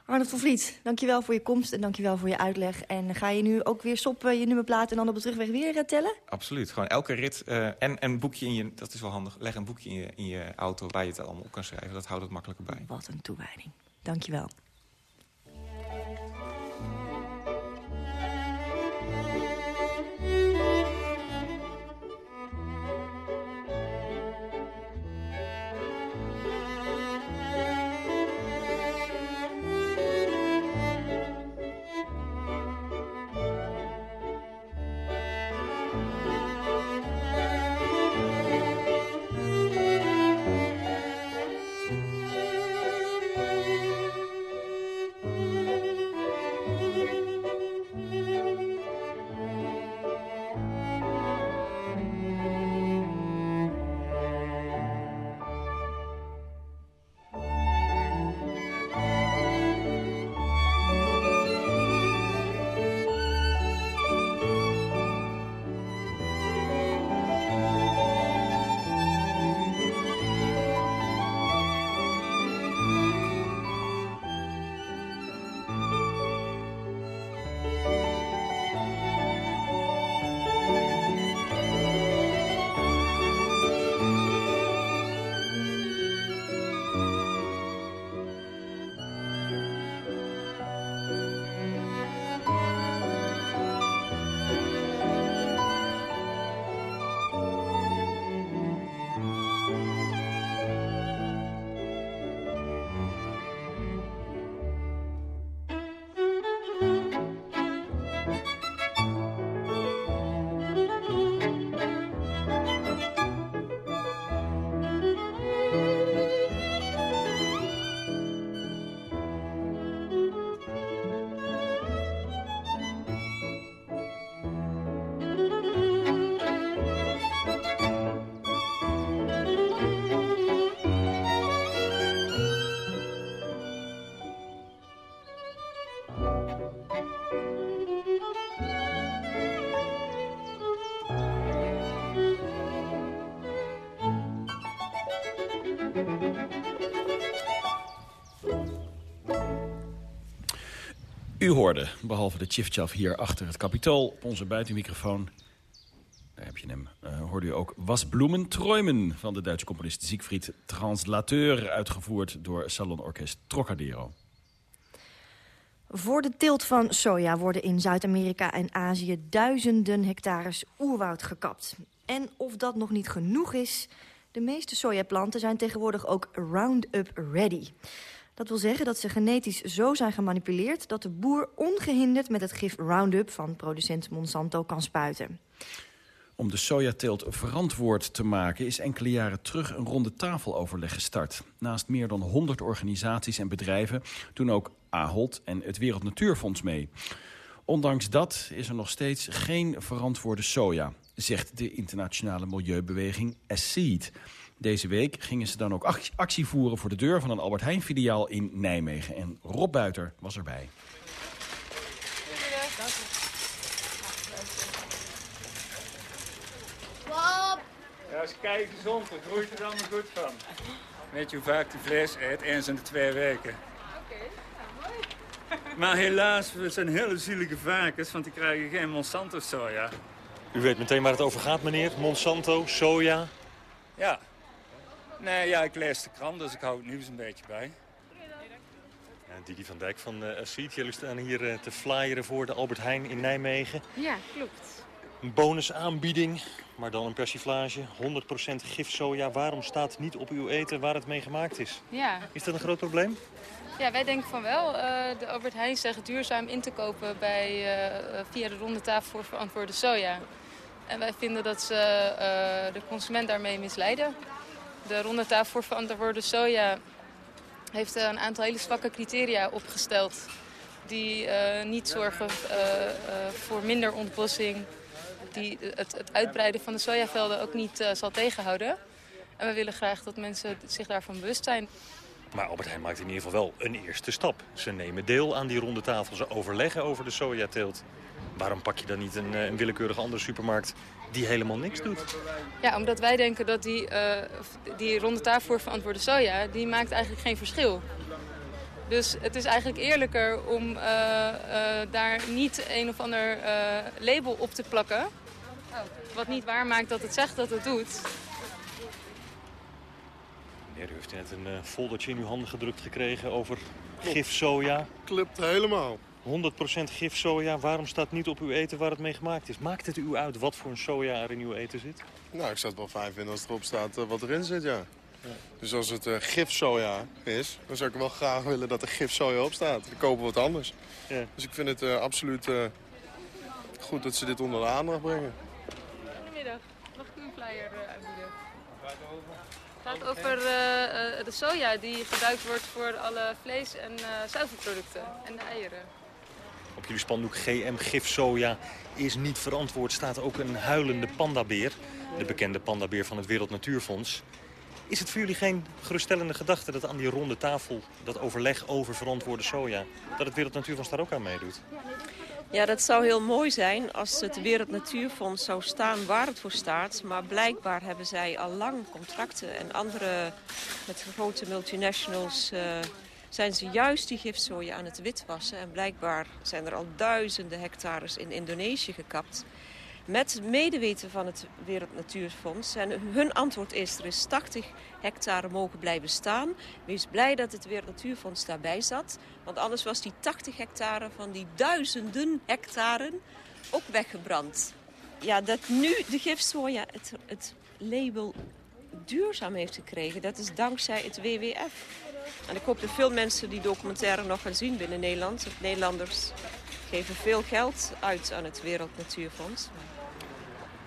Arnold van Vliet, dankjewel voor je komst en dankjewel voor je uitleg. En ga je nu ook weer stoppen, je nummerplaat en dan op de terugweg weer tellen? Absoluut. Gewoon elke rit uh, en een boekje in je, dat is wel handig, leg een boekje in je, in je auto waar je het allemaal op kan schrijven. Dat houdt het makkelijker bij. Wat een toewijding. Dankjewel. U hoorde, behalve de chifchaf hier achter het kapitool... op onze buitenmicrofoon, daar heb je hem, uh, hoorde u ook... Was Bloemen van de Duitse componist Siegfried Translateur... uitgevoerd door Salonorkest Trocadero. Voor de teelt van soja worden in Zuid-Amerika en Azië duizenden hectares oerwoud gekapt. En of dat nog niet genoeg is, de meeste sojaplanten zijn tegenwoordig ook Roundup ready. Dat wil zeggen dat ze genetisch zo zijn gemanipuleerd... dat de boer ongehinderd met het gif Roundup van producent Monsanto kan spuiten. Om de sojateelt verantwoord te maken is enkele jaren terug een ronde tafeloverleg gestart. Naast meer dan 100 organisaties en bedrijven doen ook Ahold en het Wereld Natuurfonds mee. Ondanks dat is er nog steeds geen verantwoorde soja, zegt de internationale milieubeweging ACEED. Deze week gingen ze dan ook actie voeren voor de deur van een Albert Heijn filiaal in Nijmegen. En Rob Buiter was erbij. Ja, als kijk gezond, daar groeit het allemaal goed van. Weet je hoe vaak die vlees eet? Eens in de twee weken. Oké, nou mooi. Maar helaas, we zijn hele zielige varkens, want die krijgen geen Monsanto soja. U weet meteen waar het over gaat, meneer. Monsanto, soja. Ja. Nee, ja, ik lees de krant, dus ik hou het nieuws een beetje bij. Ja, Didi van Dijk van uh, Seed, jullie staan hier uh, te flyeren voor de Albert Heijn in Nijmegen. Ja, klopt. Een bonusaanbieding, maar dan een persiflage. 100% gif soja. Waarom staat niet op uw eten waar het mee gemaakt is? Ja. Is dat een groot probleem? Ja, wij denken van wel. Uh, de Albert Heijn zegt duurzaam in te kopen bij, uh, via de ronde tafel voor verantwoorde soja. En wij vinden dat ze de consument daarmee misleiden. De ronde tafel voor verantwoorde soja heeft een aantal hele zwakke criteria opgesteld. Die niet zorgen voor minder ontbossing, die het, het, uitbreiden van de sojavelden ook niet zal tegenhouden. En we willen graag dat mensen zich daarvan bewust zijn. Maar Albert Heijn maakt in ieder geval wel een eerste stap. Ze nemen deel aan die ronde tafel. Ze overleggen over de sojateelt. Waarom pak je dan niet een, een willekeurige andere supermarkt die helemaal niks doet? Ja, omdat wij denken dat die, uh, die ronde tafel voor verantwoorde soja... die maakt eigenlijk geen verschil. Dus het is eigenlijk eerlijker om uh, uh, daar niet een of ander label op te plakken... Wat niet waar maakt dat het zegt dat het doet. Meneer, u heeft net een uh, foldertje in uw handen gedrukt gekregen over gif soja. Klopt helemaal. 100% gif soja. Waarom staat niet op uw eten waar het mee gemaakt is? Maakt het u uit wat voor een soja er in uw eten zit? Nou, ik zou het wel fijn vinden als erop staat uh, wat erin zit, ja. ja. Dus als het uh, gif soja is, dan zou ik wel graag willen dat er gif soja op staat. Dan kopen we wat anders. Ja. Dus ik vind het absoluut goed dat ze dit onder de aandacht brengen. Goedemiddag. Mag ik u een flyer uh, uitbieden? Het gaat over de soja die gebruikt wordt voor alle vlees- en zuivelproducten en de eieren. Op jullie spandoek GM gif soja is niet verantwoord staat ook een huilende pandabeer. De bekende pandabeer van het Wereld Natuurfonds. Is het voor jullie geen geruststellende gedachte dat aan die ronde tafel... dat overleg over verantwoorde soja, dat het Wereld Natuurfonds daar ook aan meedoet? Ja, dat zou heel mooi zijn als het Wereld Natuurfonds zou staan waar het voor staat. Maar blijkbaar hebben zij al lang contracten en andere met grote multinationals... Uh, zijn ze juist die gifsoja aan het witwassen. En blijkbaar zijn er al duizenden hectares in Indonesië gekapt. Met medeweten van het Wereld Natuurfonds. En hun antwoord is, er is 80 hectare mogen blijven staan. Wees blij dat het Wereld Natuurfonds daarbij zat. Want anders was die 80 hectare van die duizenden hectaren ook weggebrand. Ja, dat nu de gifsoja het, het label duurzaam heeft gekregen, dat is dankzij het WWF. En ik hoop dat veel mensen die documentaire nog gaan zien binnen Nederland. Want Nederlanders geven veel geld uit aan het Wereld Natuurfonds.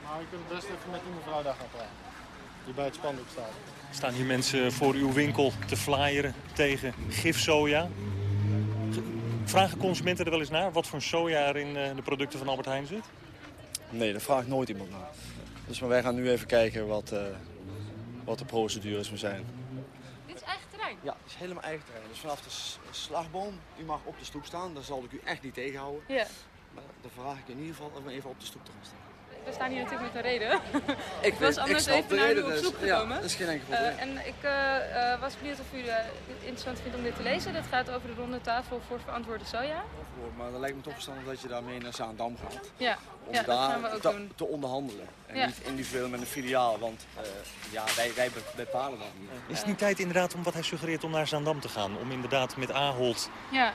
Maar je kunt best even met die mevrouw daar gaan praten. Die bij het spandoek staat. Staan hier mensen voor uw winkel te flyeren tegen gifsoja? Vragen consumenten er wel eens naar wat voor soja er in de producten van Albert Heijn zit? Nee, daar vraagt nooit iemand naar. Dus maar wij gaan nu even kijken wat, uh, wat de procedures moet zijn. Dit is eigen terrein? Ja, het is helemaal eigen terrein. Dus vanaf de slagboom, u mag op de stoep staan. Daar zal ik u echt niet tegenhouden. Ja. Maar dan vraag ik in ieder geval om even op de stoep te gaan staan. We staan hier natuurlijk met een reden. Ik, was anders ik even naar reden, u op dus, zoek ja, gekomen. dat is geen enkel probleem. Uh, en ik uh, uh, was benieuwd of u het interessant vindt om dit te lezen. Dat gaat over de ronde tafel voor verantwoorde soja. Maar dan lijkt me toch verstandig dat je daarmee naar Zaandam gaat. Ja, om ja, daar dat gaan we ook te, doen. te onderhandelen. En Ja. niet individueel met een filiaal, want ja, wij, wij bepalen dat niet. Is het niet tijd inderdaad om wat hij suggereert om naar Zaandam te gaan? Om inderdaad met Ahold Ja.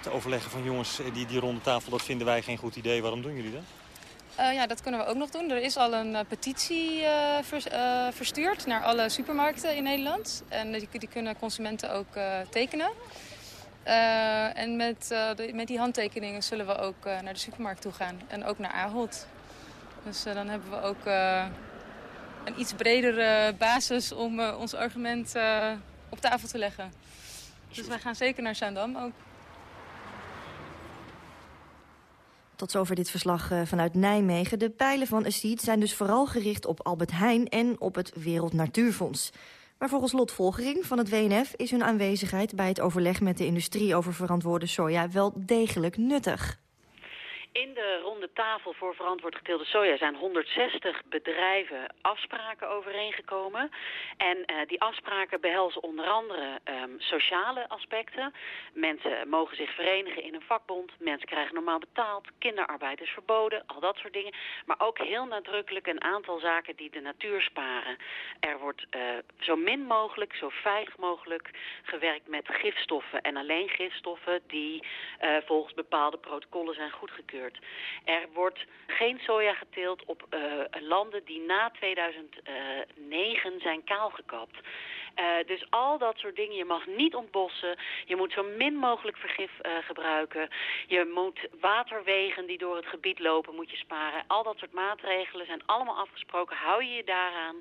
te overleggen van jongens, eh, die, die ronde tafel, dat vinden wij geen goed idee. Waarom doen jullie dat? Uh, ja, dat kunnen we ook nog doen. Er is al een uh, petitie uh, vers, verstuurd naar alle supermarkten in Nederland. En die, die kunnen consumenten ook tekenen. En met, de, met die handtekeningen zullen we ook naar de supermarkt toe gaan. En ook naar Ahold. Dus dan hebben we ook een iets bredere basis om ons argument op tafel te leggen. Dus wij gaan zeker naar Zaandam ook. Tot zover dit verslag eh, vanuit Nijmegen. De pijlen van Acid zijn dus vooral gericht op Albert Heijn en op het Wereld Natuurfonds. Maar volgens Lot Volgering van het WNF is hun aanwezigheid bij het overleg met de industrie over verantwoorde soja wel degelijk nuttig. In de ronde tafel voor verantwoord geteelde soja zijn 160 bedrijven afspraken overeengekomen. En uh, die afspraken behelzen onder andere um, sociale aspecten. Mensen mogen zich verenigen in een vakbond. Mensen krijgen normaal betaald. Kinderarbeid is verboden. Al dat soort dingen. Maar ook heel nadrukkelijk een aantal zaken die de natuur sparen. Er wordt uh, zo min mogelijk, zo veilig mogelijk gewerkt met gifstoffen. En alleen gifstoffen die uh, volgens bepaalde protocollen zijn goedgekeurd. Er wordt geen soja geteeld op uh, landen die na 2009 zijn kaalgekapt. Uh, dus al dat soort dingen. Je mag niet ontbossen. Je moet zo min mogelijk vergif uh, gebruiken. Je moet waterwegen die door het gebied lopen, moet je sparen. Al dat soort maatregelen zijn allemaal afgesproken. Hou je je daaraan,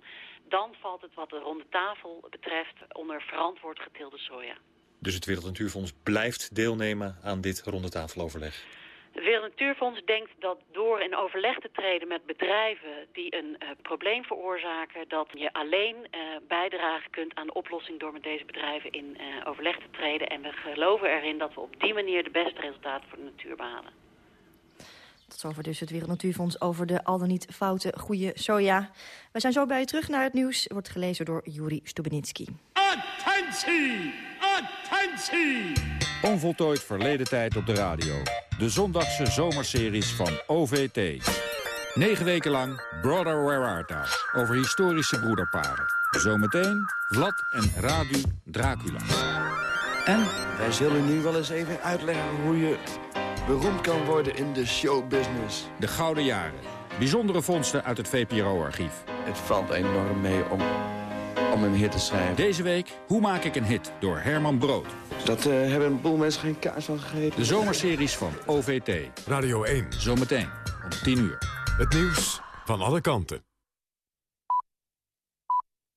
dan valt het wat de ronde tafel betreft onder verantwoord geteelde soja. Dus het Wereld Natuurfonds blijft deelnemen aan dit ronde tafeloverleg? Het Wereld Natuurfonds denkt dat door in overleg te treden met bedrijven die een uh, probleem veroorzaken, dat je alleen uh, bijdragen kunt aan de oplossing door met deze bedrijven in uh, overleg te treden. En we geloven erin dat we op die manier de beste resultaten voor de natuur behalen. Tot zover dus het Wereld Natuurfonds over de al dan niet foute goede soja. We zijn zo bij je terug naar het nieuws. Wordt gelezen door Juri Stubenitski. Attentie! Attentie! Onvoltooid verleden tijd op de radio. De zondagse zomerseries van OVT. Negen weken lang Brother Where Art Thou? Over historische broederparen. Zometeen Vlad en Radu Dracula. En wij zullen nu wel eens even uitleggen hoe je beroemd kan worden in de showbusiness. De Gouden Jaren. Bijzondere vondsten uit het VPRO-archief. Het valt enorm mee om, om een hit te schrijven. Deze week Hoe maak ik een hit door Herman Brood. Dat uh, hebben een boel mensen geen kaas van gegeten. De zomerseries van OVT. Radio 1. Zometeen om 10 uur. Het nieuws van alle kanten.